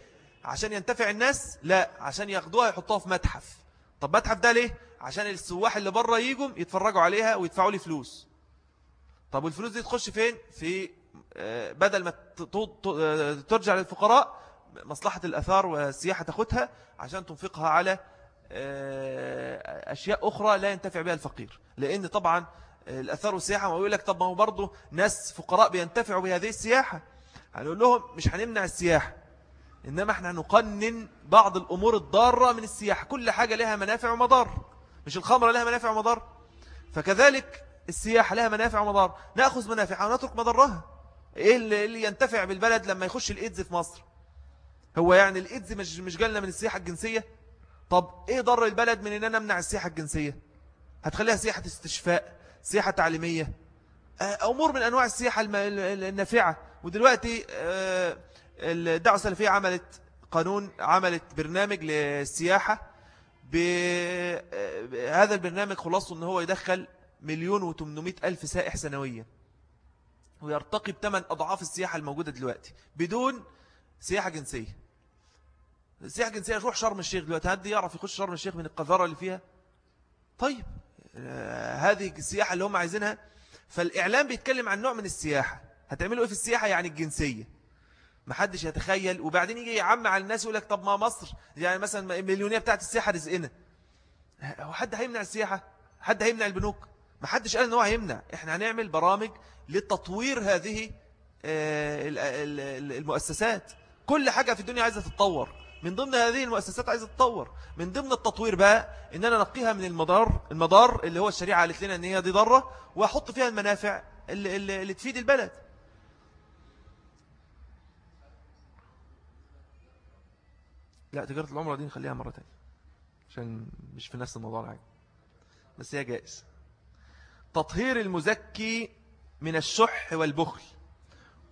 عشان ينتفع الناس؟ لا عشان ياخدوها يحطوها في متحف. طب متحف ده ليه؟ عشان السواح اللي بره يجوا يتفرجوا عليها ويدفعوا لي فلوس. طب والفلوس دي تخش فين؟ في آه، بدل ما ترجع للفقراء مصلحة الأثار والسياحة تاخدها عشان تنفقها على آه، أشياء أخرى لا ينتفع بها الفقير. لأن طبعا الأثار والسياحة ما يقول لك طب ما هو برضه ناس فقراء بينتفعوا بهذه السياحة. هنقول لهم مش هنمنع السياحة. إنما إحنا نقنن بعض الأمور الضارة من السياحة كل حاجة لها منافع ومضار. مش الخمرة لها منافع ومضار. فكذلك السياحة لها منافع ومضار. نأخذ منافعها ونترك مضرها. إيه اللي ينتفع بالبلد لما يخش الإيدز في مصر؟ هو يعني الإيدز مش, مش جالنا من السياحة الجنسية؟ طب إيه ضر البلد من إن أنا أمنع السياحة الجنسية؟ هتخليها سياحة استشفاء سياحة تعليمية. آه، أمور من أنواع السياحة النافعة. ودلوقتي آه، الدعوة السلفية عملت قانون عملت برنامج للسياحة بهذا البرنامج خلاصه أنه هو يدخل مليون وتمنمائة ألف سائح سنويا. ويرتقي بثمان أضعاف السياحة الموجودة دلوقتي بدون سياحة جنسية. السياحة الجنسية يروح شرم الشيخ دلوقتي هدي يعرف يخش شرم الشيخ من القذارة اللي فيها؟ طيب آه، هذه السياحة اللي هم عايزينها. فالإعلام بيتكلم عن نوع من السياحة. هتعملوا إيه في السياحة؟ يعني الجنسية. محدش يتخيل. وبعدين يجي يعم على الناس يقول لك طب ما مصر يعني مثلا المليونية بتاعت السياحة رزقنا. هو حد هيمنع السياحة؟ حد هيمنع البنوك؟ ما حدش قال إن هو هيمنع. إحنا هنعمل برامج لتطوير هذه آه، المؤسسات. كل حاجة في الدنيا عايزة تتطور. من ضمن هذه المؤسسات عايزة تتطور. من ضمن التطوير بقى إن أنا نقيها من المدار المدار اللي هو الشريعة قالت لنا إن هي دي ضرة وأحط فيها المنافع اللي, اللي تفيد البلد. لا تجارة العمرة دي نخليها مرة تانية عشان مش في نفس الموضوع العادي. بس هي جائز تطهير المزكي من الشح والبخل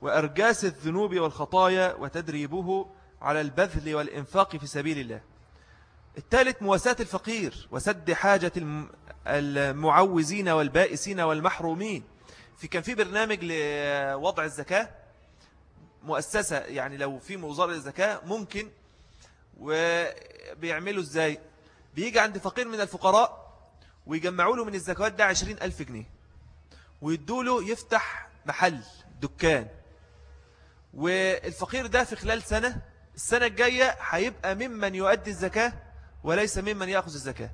وأرجاس الذنوب والخطايا وتدريبه على البذل والإنفاق في سبيل الله. الثالث مواساة الفقير وسد حاجة المعوزين والبائسين والمحرومين. في كان في برنامج لوضع الزكاة مؤسسة يعني لو في موزار الزكاة ممكن وبيعملوا إزاي؟ بيجي عند فقير من الفقراء ويجمعوا له من الزكوات ده عشرين ألف جنيه ويدوا له يفتح محل دكان. والفقير ده في خلال سنة السنة الجاية هيبقى ممن يؤدي الزكاة وليس ممن يأخذ الزكاة.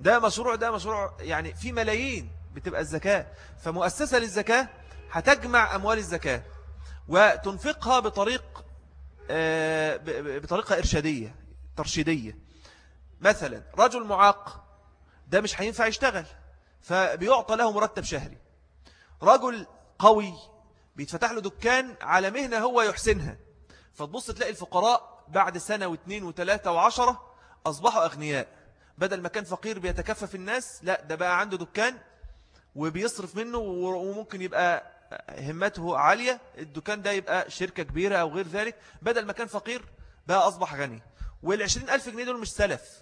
ده مشروع ده مشروع يعني في ملايين بتبقى الزكاة. فمؤسسة للزكاة هتجمع أموال الزكاة وتنفقها بطريق بطريقة إرشادية ترشيدية. مثلا رجل معاق ده مش هينفع يشتغل فبيعطى له مرتب شهري. رجل قوي بيتفتح له دكان على مهنة هو يحسنها. فتبص تلاقي الفقراء بعد سنة واثنين وثلاثة وعشرة أصبحوا أغنياء. بدل ما كان فقير بيتكفف الناس لا ده بقى عنده دكان وبيصرف منه وممكن يبقى همته عالية الدكان ده يبقى شركة كبيرة أو غير ذلك. بدل ما كان فقير بقى أصبح غني. والعشرين ألف جنيه دول مش سلف.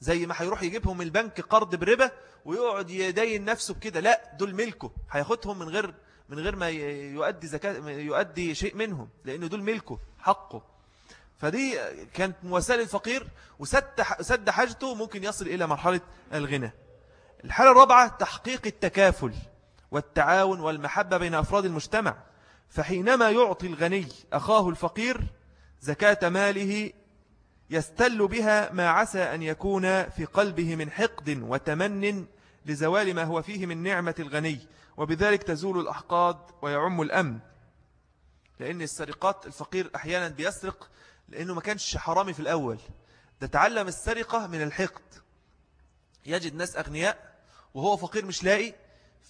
زي ما هيروح يجيبهم البنك قرض بربا ويقعد يدين نفسه بكده. لا دول ملكه. هياخدهم من غير من غير ما يؤدي زكاة يؤدي شيء منهم لأنه دول ملكه حقه. فدي كانت مواساة للفقير وسد حاجته ممكن يصل إلى مرحلة الغنى. الحالة الرابعة تحقيق التكافل. والتعاون والمحبة بين أفراد المجتمع فحينما يعطي الغني أخاه الفقير زكاة ماله يستل بها ما عسى أن يكون في قلبه من حقد وتمن لزوال ما هو فيه من نعمة الغني وبذلك تزول الأحقاد ويعم الأمن. لأن السرقات الفقير أحيانا بيسرق لأنه ما كانش حرامي في الأول. ده تعلم السرقة من الحقد. يجد ناس أغنياء وهو فقير مش لاقي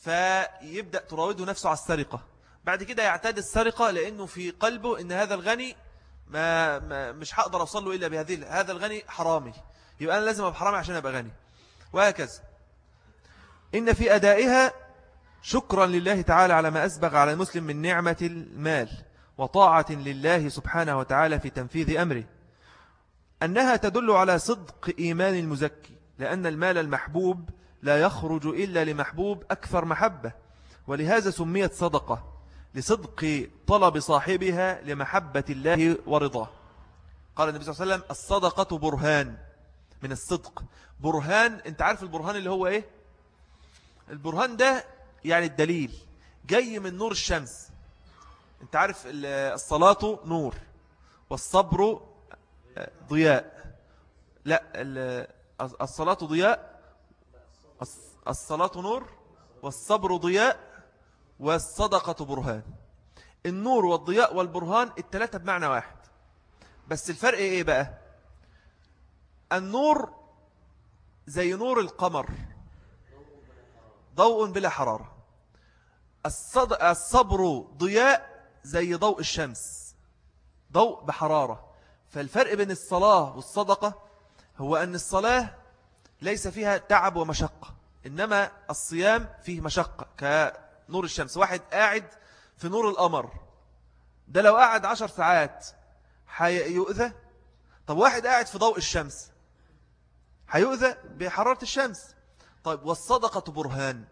فيبدأ تراوده نفسه على السرقة. بعد كده يعتاد السرقة لأنه في قلبه أن هذا الغني ما, ما مش هقدر أوصل له إلا بهذه هذا الغني حرامي. يبقى أنا لازم أبقى حرامي عشان أبقى غني. وهكذا. إن في أدائها شكرا لله تعالى على ما أسبغ على المسلم من نعمة المال وطاعة لله سبحانه وتعالى في تنفيذ أمره. أنها تدل على صدق إيمان المزكي لأن المال المحبوب لا يخرج إلا لمحبوب أكثر محبة. ولهذا سميت صدقة لصدق طلب صاحبها لمحبة الله ورضاه. قال النبي صلى الله عليه وسلم الصدقة برهان من الصدق. برهان أنت عارف البرهان اللي هو إيه؟ البرهان ده يعني الدليل. جاي من نور الشمس. أنت عارف الصلاة نور والصبر ضياء. لا الصلاة ضياء الصلاة نور والصبر ضياء والصدقة برهان. النور والضياء والبرهان التلاتة بمعنى واحد. بس الفرق إيه بقى؟ النور زي نور القمر. ضوء بلا حرارة. الصبر ضياء زي ضوء الشمس. ضوء بحرارة. فالفرق بين الصلاة والصدقة هو أن الصلاة ليس فيها تعب ومشقة إنما الصيام فيه مشقة كنور الشمس. واحد قاعد في نور القمر ده لو قاعد عشر ساعات هيؤذى؟ طب واحد قاعد في ضوء الشمس هيؤذى؟ بحرارة الشمس. طيب والصدقة برهان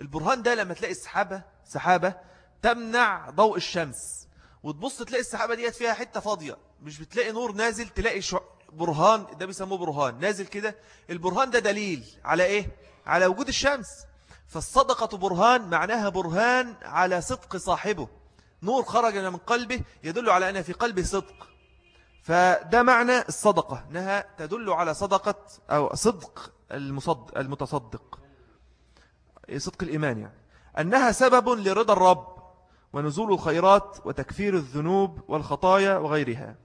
البرهان ده لما تلاقي السحابة سحابة تمنع ضوء الشمس وتبص تلاقي السحابة ديت فيها حتة فاضية مش بتلاقي نور نازل تلاقي برهان ده بيسموه برهان. نازل كده البرهان ده دليل على إيه؟ على وجود الشمس. فالصدقة برهان معناها برهان على صدق صاحبه. نور خرج من قلبه يدل على أن في قلبه صدق. فده معنى الصدقة أنها تدل على صدقة أو صدق المصدق المتصدق. صدق الإيمان يعني. أنها سبب لرضا الرب ونزول الخيرات وتكفير الذنوب والخطايا وغيرها.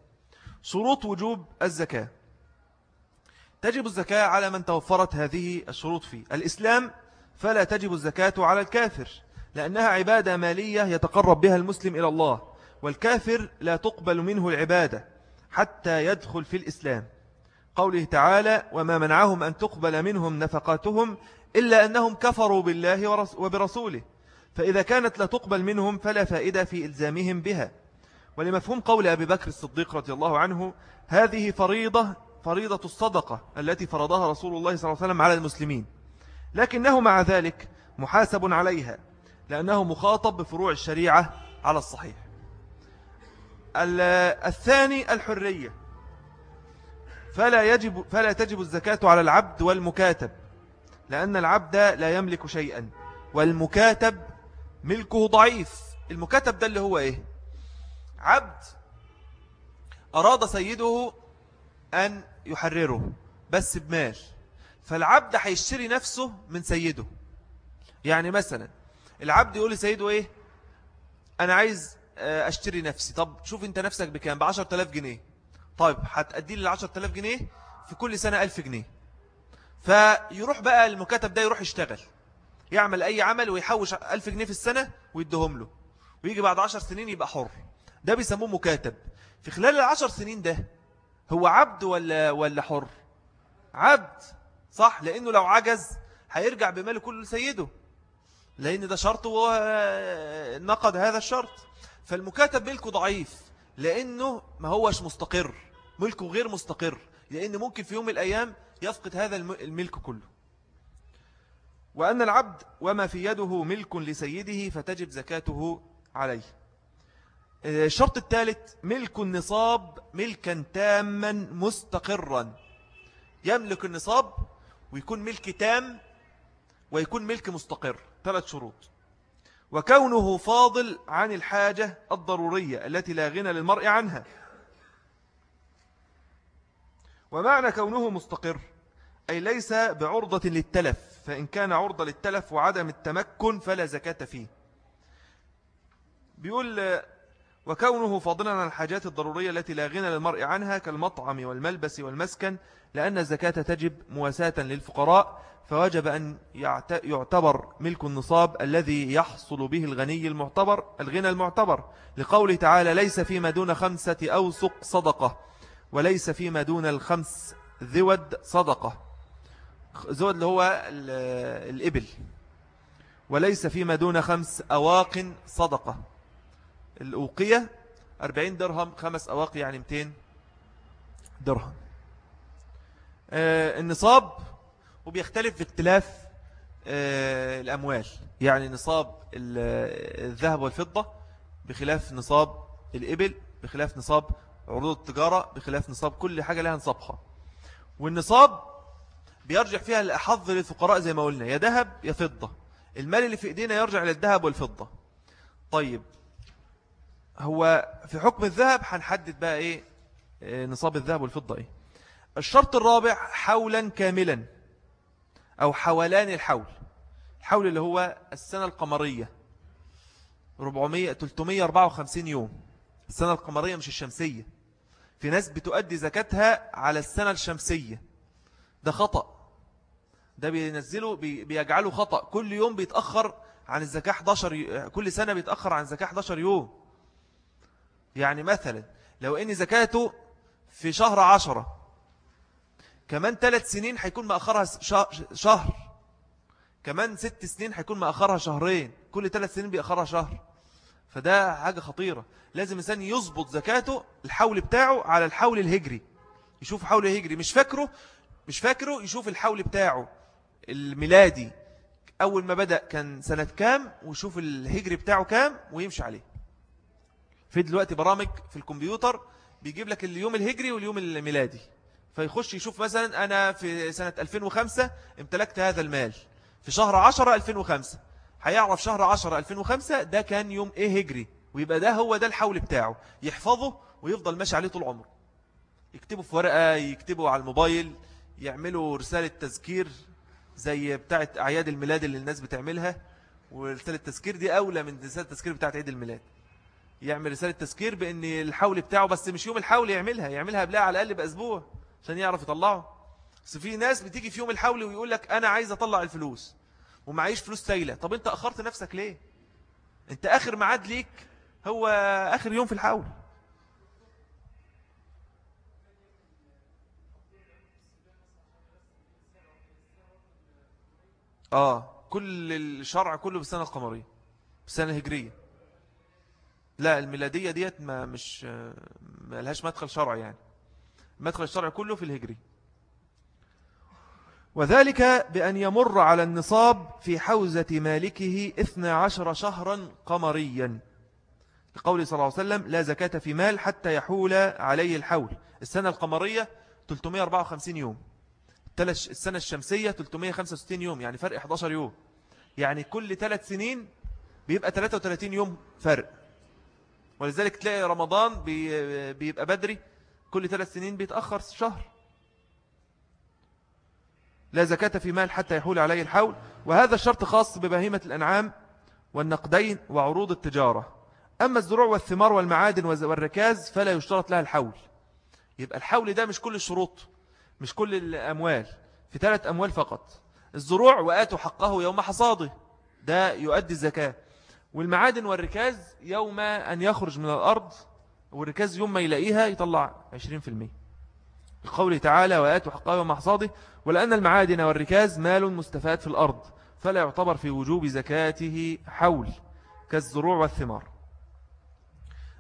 شروط وجوب الزكاة. تجب الزكاة على من توفرت هذه الشروط فيه. الإسلام فلا تجب الزكاة على الكافر لأنها عبادة مالية يتقرب بها المسلم إلى الله والكافر لا تقبل منه العبادة حتى يدخل في الإسلام. قوله تعالى وما منعهم أن تقبل منهم نفقاتهم إلا أنهم كفروا بالله وبرسوله. فإذا كانت لا تقبل منهم فلا فائدة في إلزامهم بها. ولمفهوم قول أبي بكر الصديق رضي الله عنه هذه فريضة فريضة الصدقة التي فرضها رسول الله صلى الله عليه وسلم على المسلمين. لكنه مع ذلك محاسب عليها لأنه مخاطب بفروع الشريعة على الصحيح. الثاني الحرية. فلا, يجب فلا تجب الزكاة على العبد والمكاتب لأن العبد لا يملك شيئا والمكاتب ملكه ضعيف. المكاتب ده اللي هو إيه؟ عبد أراد سيده أن يحرره بس بمال. فالعبد هيشتري نفسه من سيده. يعني مثلا العبد يقول لسيده إيه؟ أنا عايز آه، أشتري نفسي. طب شوف أنت نفسك بكام؟ بعشر تلاف جنيه. طيب هتأدي لي العشر تلاف جنيه؟ في كل سنة ألف جنيه. فيروح بقى المكاتب ده يروح يشتغل. يعمل أي عمل ويحوش ألف جنيه في السنة ويدهم له. ويجي بعد عشر سنين يبقى حر. ده بيسموه مكاتب. في خلال العشر سنين ده هو عبد ولا, ولا حر؟ عبد صح لأنه لو عجز هيرجع بماله كله لسيده لأن ده شرط ونقض هذا الشرط. فالمكاتب ملكه ضعيف لأنه ما هوش مستقر ملكه غير مستقر لأن ممكن في يوم من الأيام يفقد هذا الملك كله. وأن العبد وما في يده ملك لسيده فتجب زكاته عليه. الشرط الثالث ملك النصاب ملكا تاما مستقرا. يملك النصاب ويكون ملك تام ويكون ملك مستقر. ثلاث شروط. وكونه فاضل عن الحاجة الضرورية التي لا غنى للمرء عنها. ومعنى كونه مستقر أي ليس بعرضة للتلف فإن كان عرضة للتلف وعدم التمكن فلا زكاة فيه. بيقول وكونه فاضلا عن الحاجات الضرورية التي لا غنى للمرء عنها كالمطعم والملبس والمسكن لأن الزكاة تجب مواساة للفقراء فوجب أن يعتبر ملك النصاب الذي يحصل به الغني المعتبر الغنى المعتبر. لقوله تعالى ليس فيما دون خمسة أوسق صدقة وليس فيما دون الخمس ذود صدقة. زود اللي هو الإبل. وليس فيما دون خمس أواق صدقة. الأوقية 40 درهم خمس أواق يعني 200 درهم. آه، النصاب وبيختلف باختلاف آه، الأموال. يعني نصاب الذهب والفضة بخلاف نصاب الإبل بخلاف نصاب عروض التجارة بخلاف نصاب كل حاجة لها نصابها. والنصاب بيرجع فيها الأحظ للفقراء زي ما قلنا يا ذهب يا فضة. المال اللي في إيدينا يرجع للذهب والفضة. طيب هو في حكم الذهب هنحدد بقى إيه؟ آه، نصاب الذهب والفضة إيه؟ الشرط الرابع حولا كاملا أو حولان الحول. الحول اللي هو السنة القمرية. 400 354 يوم. السنة القمرية مش الشمسية. في ناس بتؤدي زكاتها على السنة الشمسية. ده خطأ. ده بينزله بيجعله خطأ. كل يوم بيتأخر عن الزكاة 11 كل سنة بيتأخر عن الزكاة 11 يوم. يعني مثلا لو ان زكاته في شهر عشرة كمان ثلاث سنين هيكون مأخرها شهر. كمان ست سنين هيكون مأخرها شهرين. كل ثلاث سنين بيأخرها شهر. فده حاجة خطيرة. لازم الإنسان يظبط زكاته الحول بتاعه على الحول الهجري. يشوف حول الهجري. مش فاكره؟ مش فاكره؟ يشوف الحول بتاعه الميلادي. أول ما بدأ كان سنة كام؟ ويشوف الهجري بتاعه كام؟ ويمشي عليه. في دلوقتي برامج في الكمبيوتر بيجيب لك اليوم الهجري واليوم الميلادي. فيخش يشوف مثلا أنا في سنة 2005 امتلكت هذا المال. في شهر 10 2005 هيعرف شهر 10 2005 ده كان يوم إيه هجري. ويبقى ده هو ده الحول بتاعه. يحفظه ويفضل ماشي عليه طول عمره. يكتبه في ورقة يكتبه على الموبايل يعملوا رسالة تذكير زي بتاعة أعياد الميلاد اللي الناس بتعملها. ورسالة التذكير دي أولى من رسالة التذكير بتاعة عيد الميلاد. يعمل رسالة تذكير بأن الحول بتاعه بس مش يوم الحول يعملها يعملها قبلها على الأقل بأسبوع عشان يعرف يطلعه. بس في ناس بتيجي في يوم الحول ويقول لك أنا عايز أطلع الفلوس ومعيش فلوس سايلة طب أنت أخرت نفسك ليه؟ أنت آخر معاد ليك هو آخر يوم في الحول. آه كل الشرع كله بالسنة القمرية بالسنة الهجرية. لا الميلادية ديت ما مش ما لهاش مدخل شرعي يعني. مدخل الشرع كله في الهجري. وذلك بأن يمر على النصاب في حوزة مالكه 12 شهرا قمريا. لقول صلى الله عليه وسلم لا زكاة في مال حتى يحول عليه الحول. السنة القمرية 354 يوم. السنة الشمسية 365 يوم يعني فرق 11 يوم. يعني كل ثلاث سنين بيبقى 33 يوم فرق. ولذلك تلاقي رمضان بيبقى بدري كل ثلاث سنين بيتأخر شهر. لا زكاة في مال حتى يحول عليه الحول. وهذا الشرط خاص ببهيمة الأنعام والنقدين وعروض التجارة. أما الزروع والثمار والمعادن والركاز فلا يشترط لها الحول. يبقى الحول ده مش كل الشروط مش كل الأموال في ثلاث أموال فقط. الزروع وآتوا حقه يوم حصاده ده يؤدي الزكاة. والمعادن والركاز يوم أن يخرج من الأرض والركاز يوم ما يلاقيها يطلع 20% القول تعالى وآتوا حقه يوم حصاده ولأن المعادن والركاز مال مستفاد في الأرض فلا يعتبر في وجوب زكاته حول كالزروع والثمار.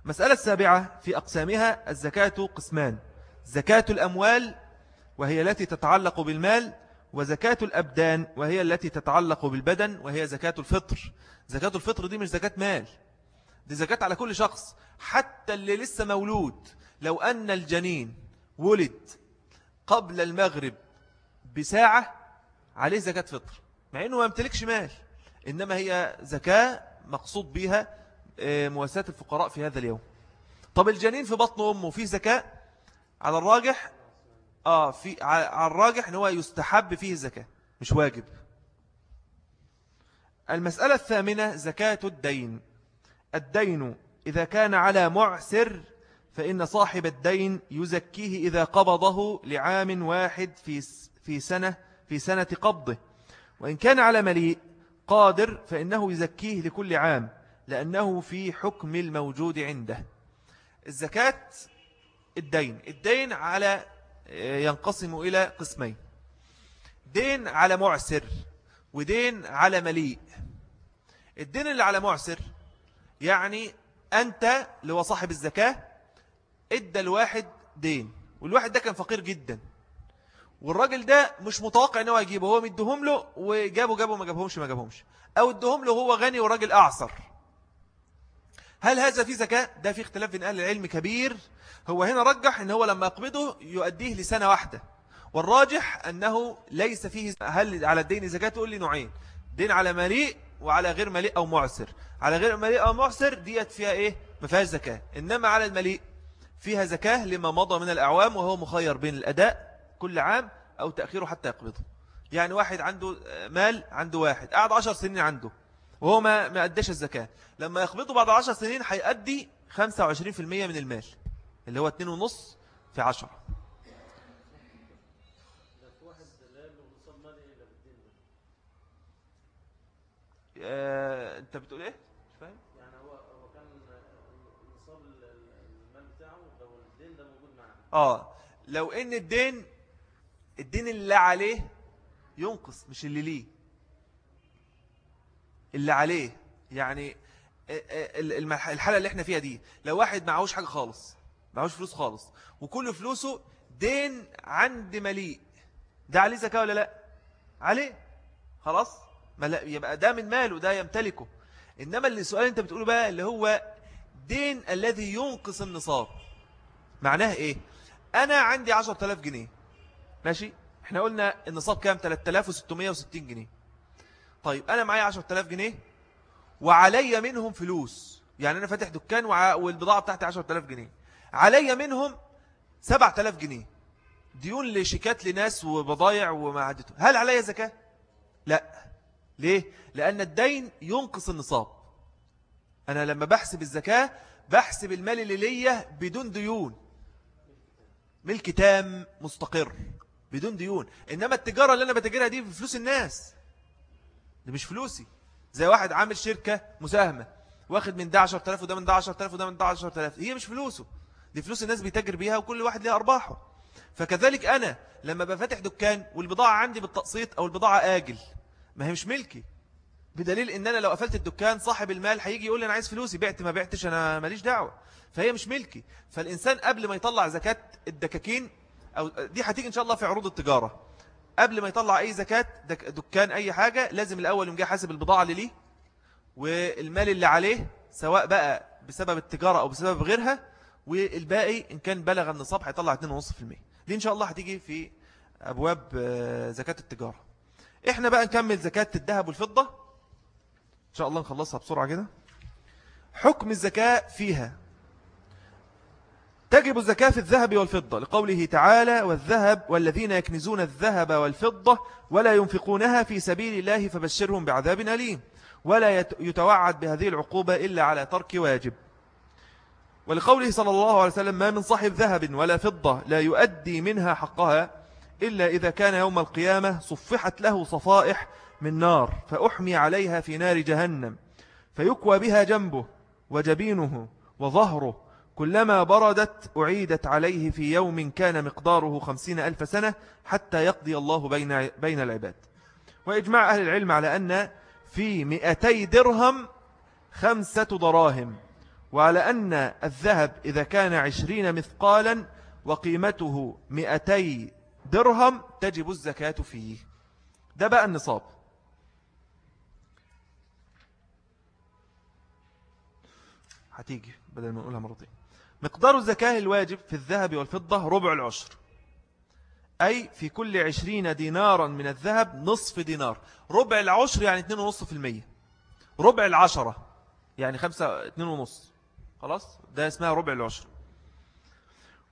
مسألة السابعة في أقسامها الزكاة قسمان زكاة الأموال وهي التي تتعلق بالمال وزكاة الأبدان وهي التي تتعلق بالبدن وهي زكاة الفطر. زكاة الفطر دي مش زكاة مال. دي زكاة على كل شخص حتى اللي لسه مولود. لو أن الجنين ولد قبل المغرب بساعة عليه زكاة فطر مع أنه ما يمتلكش مال إنما هي زكاة مقصود بها آه، مواساة الفقراء في هذا اليوم. طب الجنين في بطن أمه فيه زكاة على الراجح؟ آه في على الراجح أنه يستحب فيه الزكاة مش واجب. المسألة الثامنة زكاة الدين. الدين إذا كان على معسر فإن صاحب الدين يزكيه إذا قبضه لعام واحد في في سنة في سنة قبضه. وإن كان على مليء قادر فإنه يزكيه لكل عام لأنه في حكم الموجود عنده. الزكاة الدين. الدين على ينقسم إلى قسمين. دين على معسر ودين على مليء. الدين اللي على معسر يعني أنت اللي هو صاحب الزكاة إدى الواحد دين. والواحد ده كان فقير جدا. والراجل ده مش متوقع إن هو يجيبه. هو مدهم له وجابه جابه ما جابهمش ما جابهمش. أو ادهم له هو غني وراجل أعصر. هل هذا في زكاة؟ ده في اختلاف بين أهل العلم كبير. هو هنا رجح إن هو لما يقبضه يؤديه لسنة واحدة. والراجح أنه ليس فيه هل على الدين زكاة؟ تقول لي نوعين. دين على مليء وعلى غير مليء أو معسر. على غير مليء أو معسر ديت فيها إيه؟ ما فيهاش زكاة. إنما على المليء فيها زكاة لما مضى من الأعوام وهو مخير بين الأداء كل عام أو تأخيره حتى يقبضه. يعني واحد عنده مال عنده واحد. قعد عشر سنين عنده. وهو ما ما أداش الزكاة. لما يقبضه بعد عشر سنين هيأدي 25% من المال اللي هو 2.5 في 10 آه، أنت بتقول إيه؟ مش فاهم. يعني هو هو كان نصاب المال بتاعه لو الدين ده موجود معاه. آه لو إن الدين الدين اللي عليه ينقص مش اللي ليه. اللي عليه. يعني آه، آه، الحالة اللي إحنا فيها دي لو واحد معهوش حاجة خالص معهوش فلوس خالص وكل فلوسه دين عند مليء ده عليه زكاة ولا لا؟ عليه. خلاص؟ يبقى ده من ماله ده يمتلكه. إنما اللي السؤال أنت بتقوله بقى اللي هو دين الذي ينقص النصاب معناه إيه؟ أنا عندي عشر تلاف جنيه ماشي؟ إحنا قلنا النصاب كام؟ 3660 جنيه. طيب أنا معايا عشر تلاف جنيه وعلي منهم فلوس. يعني أنا فاتح دكان والبضاعة بتاعتي عشر تلاف جنيه. علي منهم سبع تلاف جنيه. ديون لشيكات لناس وبضايع وما عدته. هل علي زكاة؟ لا. ليه؟ لأن الدين ينقص النصاب. أنا لما بحسب الزكاة بحسب المال اللي ليا بدون ديون. ملك تام مستقر بدون ديون. إنما التجارة اللي أنا بتجرها دي بفلوس الناس. دي مش فلوسي. زي واحد عامل شركة مساهمة واخد من ده 10000 وده من ده 10000 وده من ده 10000 هي مش فلوسه. دي فلوس الناس بيتاجر بيها وكل واحد ليه أرباحه. فكذلك أنا لما بفتح دكان والبضاعة عندي بالتقسيط أو البضاعة آجل ما هي مش ملكي. بدليل إن أنا لو قفلت الدكان صاحب المال هيجي يقول لي أنا عايز فلوسي بعت ما بعتش أنا ماليش دعوة. فهي مش ملكي. فالإنسان قبل ما يطلع زكاة الدكاكين أو دي هتيجي إن شاء الله في عروض التجارة. قبل ما يطلع أي زكاة دكان أي حاجة لازم الأول يوم جاي حاسب البضاعة اللي ليه والمال اللي عليه سواء بقى بسبب التجارة أو بسبب غيرها والباقي إن كان بلغ النصاب هيطلع 2.5% دي إن شاء الله هتيجي في أبواب آه، زكاة التجارة. إحنا بقى نكمل زكاة الذهب والفضة. إن شاء الله نخلصها بسرعة كده. حكم الزكاة فيها. تجب الزكاة في الذهب والفضة لقوله تعالى والذهب والذين يكنزون الذهب والفضة ولا ينفقونها في سبيل الله فبشرهم بعذاب أليم ولا يتوعد بهذه العقوبة إلا على ترك واجب. ولقوله صلى الله عليه وسلم ما من صاحب ذهب ولا فضة لا يؤدي منها حقها إلا إذا كان يوم القيامة صفحت له صفائح من نار فأحمي عليها في نار جهنم فيكوى بها جنبه وجبينه وظهره كلما بردت أعيدت عليه في يوم كان مقداره خمسين ألف سنة حتى يقضي الله بين, بين العباد. وإجماع أهل العلم على أن في مئتي درهم خمسة دراهم وعلى أن الذهب إذا كان عشرين مثقالا وقيمته مئتي درهم تجب الزكاة فيه. ده بقى النصاب. هتيجي بدل ما نقولها مرتين. مقدار الزكاة الواجب في الذهب والفضة ربع العشر. أي في كل عشرين دينارا من الذهب نصف دينار. ربع العشر يعني اتنين ونص في المية. ربع العشرة يعني خمسة اتنين ونص. خلاص؟ ده اسمها ربع العشر.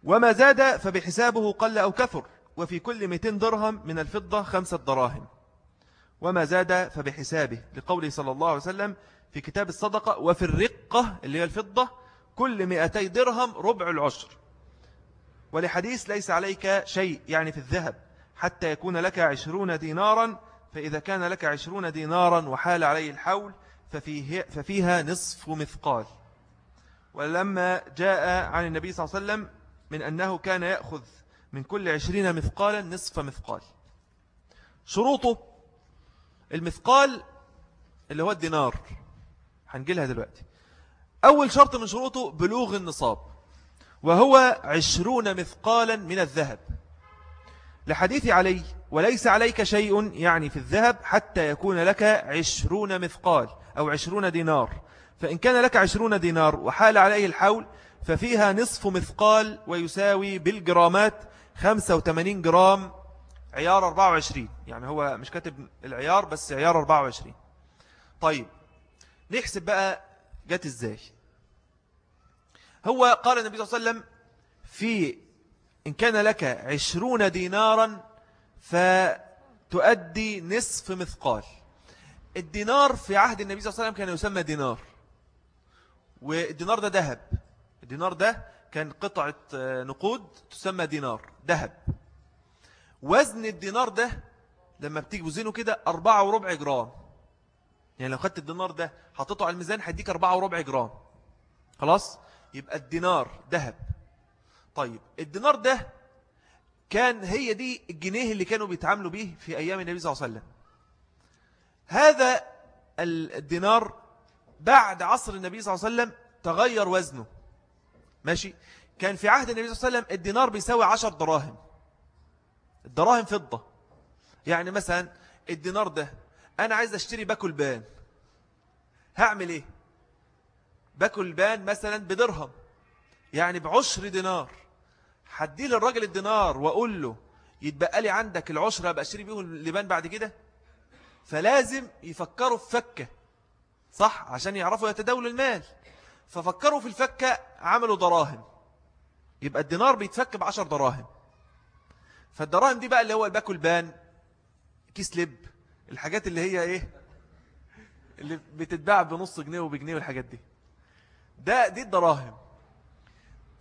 وما زاد فبحسابه قل أو كثر وفي كل 200 درهم من الفضة خمسة دراهم. وما زاد فبحسابه لقوله صلى الله عليه وسلم في كتاب الصدقة وفي الرقة اللي هي الفضة كل 200 درهم ربع العشر. ولحديث ليس عليك شيء يعني في الذهب حتى يكون لك عشرون دينارا فإذا كان لك عشرون دينارا وحال عليه الحول ففيه ففيها نصف مثقال. ولما جاء عن النبي صلى الله عليه وسلم من أنه كان يأخذ من كل عشرين مثقالا نصف مثقال. شروطه المثقال اللي هو الدينار. هنجيلها دلوقتي. أول شرط من شروطه بلوغ النصاب وهو عشرون مثقالا من الذهب. لحديث علي وليس عليك شيء يعني في الذهب حتى يكون لك عشرون مثقال أو عشرون دينار. فإن كان لك عشرون دينار وحال عليه الحول ففيها نصف مثقال ويساوي بالجرامات 85 جرام عيار 24 يعني هو مش كاتب العيار بس عيار 24 طيب نحسب بقى جت إزاي؟ هو قال النبي صلى الله عليه وسلم في إن كان لك عشرون دينارا فتؤدي نصف مثقال. الدينار في عهد النبي صلى الله عليه وسلم كان يسمى دينار. والدينار ده ذهب. الدينار ده كان قطعة نقود تسمى دينار ذهب. وزن الدينار ده لما بتيجي وزنه كده أربعة وربع جرام. يعني لو خدت الدينار ده حطيته على الميزان هيديك أربعة وربع جرام. خلاص؟ يبقى الدينار ذهب. طيب الدينار ده كان هي دي الجنيه اللي كانوا بيتعاملوا به في أيام النبي صلى الله عليه وسلم. هذا الدينار بعد عصر النبي صلى الله عليه وسلم تغير وزنه. ماشي؟ كان في عهد النبي صلى الله عليه وسلم الدينار بيساوي عشر دراهم. الدراهم فضة. يعني مثلا الدينار ده أنا عايز أشتري باكل بان. هعمل إيه؟ باكل بان مثلا بدرهم يعني بعشر دينار. حدي للراجل الدينار وأقول له يتبقى لي عندك العشرة أبقى أشتري بيهم اللبان بعد كده؟ فلازم يفكروا في فكة صح؟ عشان يعرفوا يتداولوا المال. ففكروا في الفكة عملوا دراهم. يبقى الدينار بيتفك بعشر دراهم. فالدراهم دي بقى اللي هو الباكل بان كيس لب الحاجات اللي هي إيه؟ اللي بتتباع بنص جنيه وبجنيه والحاجات دي. ده دي الدراهم.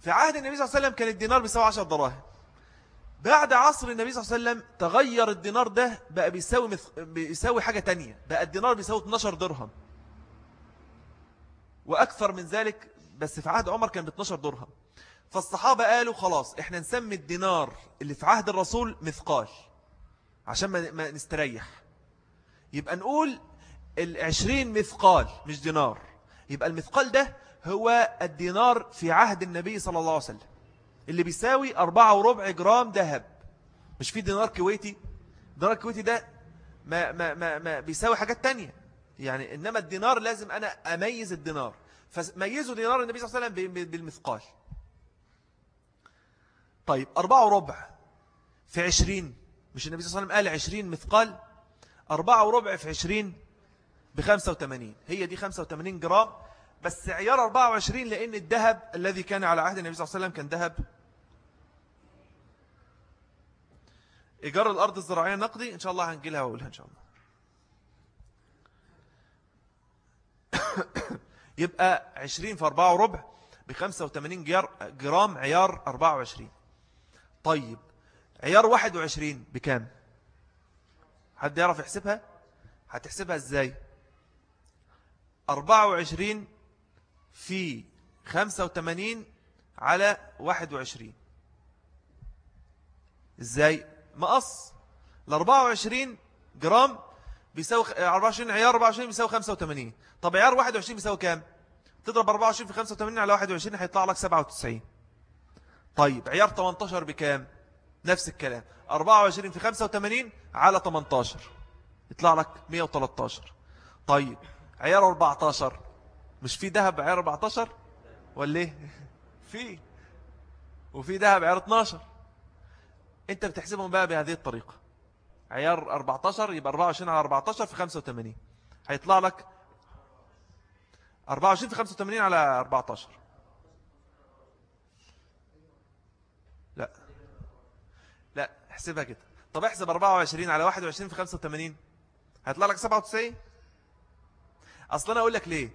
في عهد النبي صلى الله عليه وسلم كان الدينار بيساوي 10 دراهم. بعد عصر النبي صلى الله عليه وسلم تغير الدينار ده بقى بيساوي مث... بيساوي حاجة تانية. بقى الدينار بيساوي 12 درهم. وأكثر من ذلك بس في عهد عمر كان ب 12 درهم. فالصحابة قالوا خلاص إحنا نسمي الدينار اللي في عهد الرسول مثقال عشان ما نستريح. يبقى نقول العشرين مثقال مش دينار. يبقى المثقال ده هو الدينار في عهد النبي صلى الله عليه وسلم. اللي بيساوي أربعة وربع جرام ذهب. مش في دينار كويتي؟ دينار كويتي ده ما, ما, ما, ما بيساوي حاجات تانية. يعني إنما الدينار لازم أنا أميز الدينار. فميزوا دينار النبي صلى الله عليه وسلم بالمثقال. طيب أربعة وربع في عشرين. مش النبي صلى الله عليه وسلم قال عشرين مثقال؟ أربعة وربع في عشرين بخمسة وثمانين هي دي خمسة وثمانين جرام. بس عيار 24 لأن الذهب الذي كان على عهد النبي صلى الله عليه وسلم كان ذهب. إيجار الأرض الزراعية نقدي إن شاء الله هنجيلها وأقولها إن شاء الله. يبقى 20 في 4 وربع ب 85 جرام عيار 24 طيب عيار 21 بكام؟ حد يعرف يحسبها؟ هتحسبها إزاي؟ 24 في 85 على 21 إزاي؟ مقص. ال 24 جرام بيساوي 24 عيار 24 بيساوي 85 طب عيار 21 بيساوي كام؟ تضرب 24 في 85 على 21 هيطلع لك 97 طيب عيار 18 بكام؟ نفس الكلام. 24 في 85 على 18 يطلع لك 113 طيب عيار 14 مش في ذهب عيار 14 ولا إيه؟ في. وفي ذهب عيار 12 أنت بتحسبهم بقى بهذه الطريقة. عيار 14 يبقى 24 على 14 في 85 هيطلع لك 24 في 85 على 14 لا. لا احسبها كده. طب احسب 24 على 21 في 85 هيطلع لك 97 أصلا أنا أقول لك ليه؟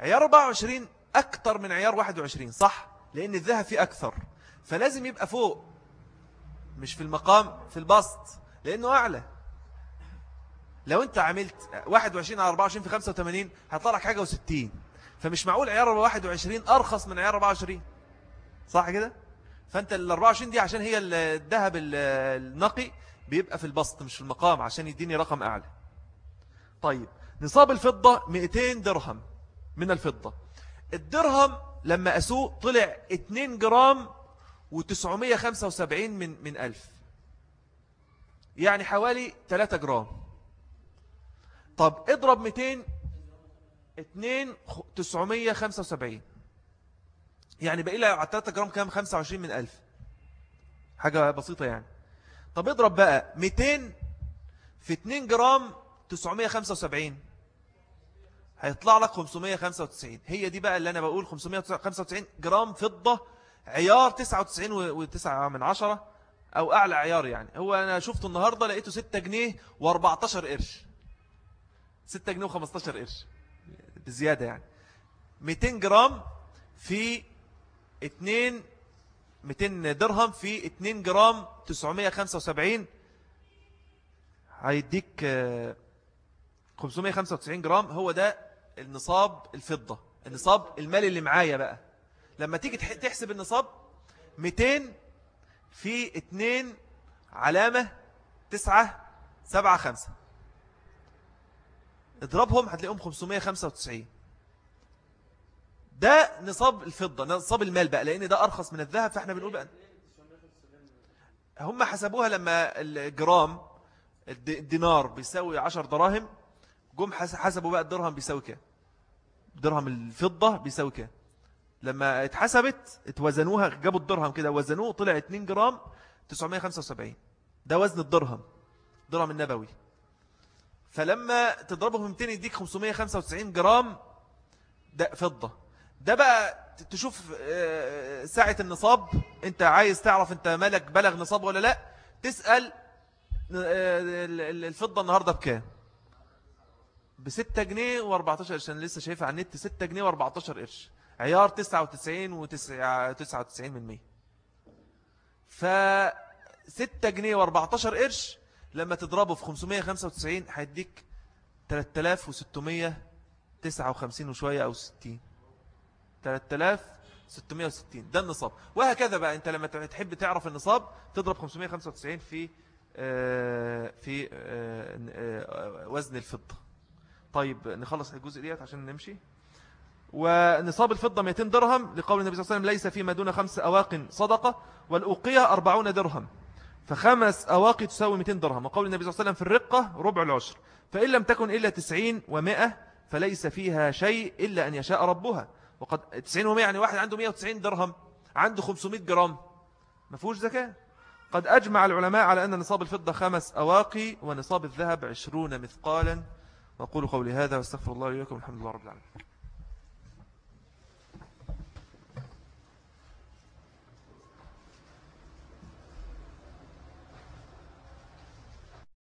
عيار 24 أكتر من عيار 21 صح؟ لأن الذهب فيه أكثر. فلازم يبقى فوق مش في المقام في البسط لأنه أعلى. لو أنت عملت 21 على 24 في 85 هيطلع لك حاجة و60 فمش معقول عيار 21 أرخص من عيار 24 صح كده؟ فأنت ال 24 دي عشان هي الذهب النقي بيبقى في البسط مش في المقام عشان يديني رقم أعلى. طيب نصاب الفضة 200 درهم. من الفضة. الدرهم لما أسوق طلع 2 جرام و975 من من ألف. يعني حوالي 3 جرام. طب اضرب 200 2 975 يعني بقى لها على 3 جرام كام؟ 25 من ألف. حاجة بسيطة يعني. طب اضرب بقى 200 في 2 جرام 975 هيطلع لك 595 هي دي بقى اللي أنا بقول 595 جرام فضة عيار 99 و9 من عشرة أو أعلى عيار يعني. هو أنا شفته النهاردة لقيته 6 جنيه و14 قرش. 6 جنيه و15 قرش. بزيادة يعني. 200 جرام في 2 200 درهم في 2 جرام 975 هيديك 595 جرام. هو ده النصاب الفضة النصاب المالي اللي معايا بقى. لما تيجي تحسب النصاب 200 في 2 علامة 9 7 5 اضربهم هتلاقيهم 595 ده نصاب الفضة نصاب المال بقى لأن ده أرخص من الذهب فإحنا بنقول بقى هم حسبوها لما الجرام الدينار بيساوي 10 دراهم جم حسبوا بقى الدرهم بيساوي كام؟ درهم الفضة بيساوي كام؟ لما اتحسبت اتوزنوها جابوا الدرهم كده وزنوه طلع 2 جرام 975 ده وزن الدرهم درهم النبوي. فلما تضربه في 200 يديك 595 جرام ده فضة. ده بقى تشوف آه، ساعة النصاب. انت عايز تعرف انت مالك بلغ نصاب ولا لا؟ تسأل آه، الفضة النهاردة بكام؟ بستة جنيه واربعتاشر قرش. أنا لسه شايفها على النت. ستة جنيه واربعتاشر قرش. عيار تسعة وتسعين وتسعة وتسعين من مية. فستة جنيه واربعتاشر قرش. لما تضربه في 595 هيديك 3659 وشوية أو 60 3660 ده النصاب. وهكذا بقى. أنت لما تحب تعرف النصاب تضرب 595 في آه، في آه، آه، وزن الفضة. طيب نخلص الجزء ديت عشان نمشي. ونصاب الفضة 200 درهم لقول النبي صلى الله عليه وسلم ليس فيما دون خمس أواق صدقة والأوقية 40 درهم. فخمس أواقي تساوي 200 درهم. وقول النبي صلى الله عليه وسلم في الرقة ربع العشر. فإن لم تكن إلا 90 و100 فليس فيها شيء إلا أن يشاء ربها. وقد 90 و100 يعني واحد عنده 190 درهم عنده 500 جرام. ما فيهوش زكاة؟ قد أجمع العلماء على أن نصاب الفضة خمس أواقي ونصاب الذهب عشرون مثقالا وأقول قولي هذا وأستغفر الله لكم الحمد لله رب العالمين.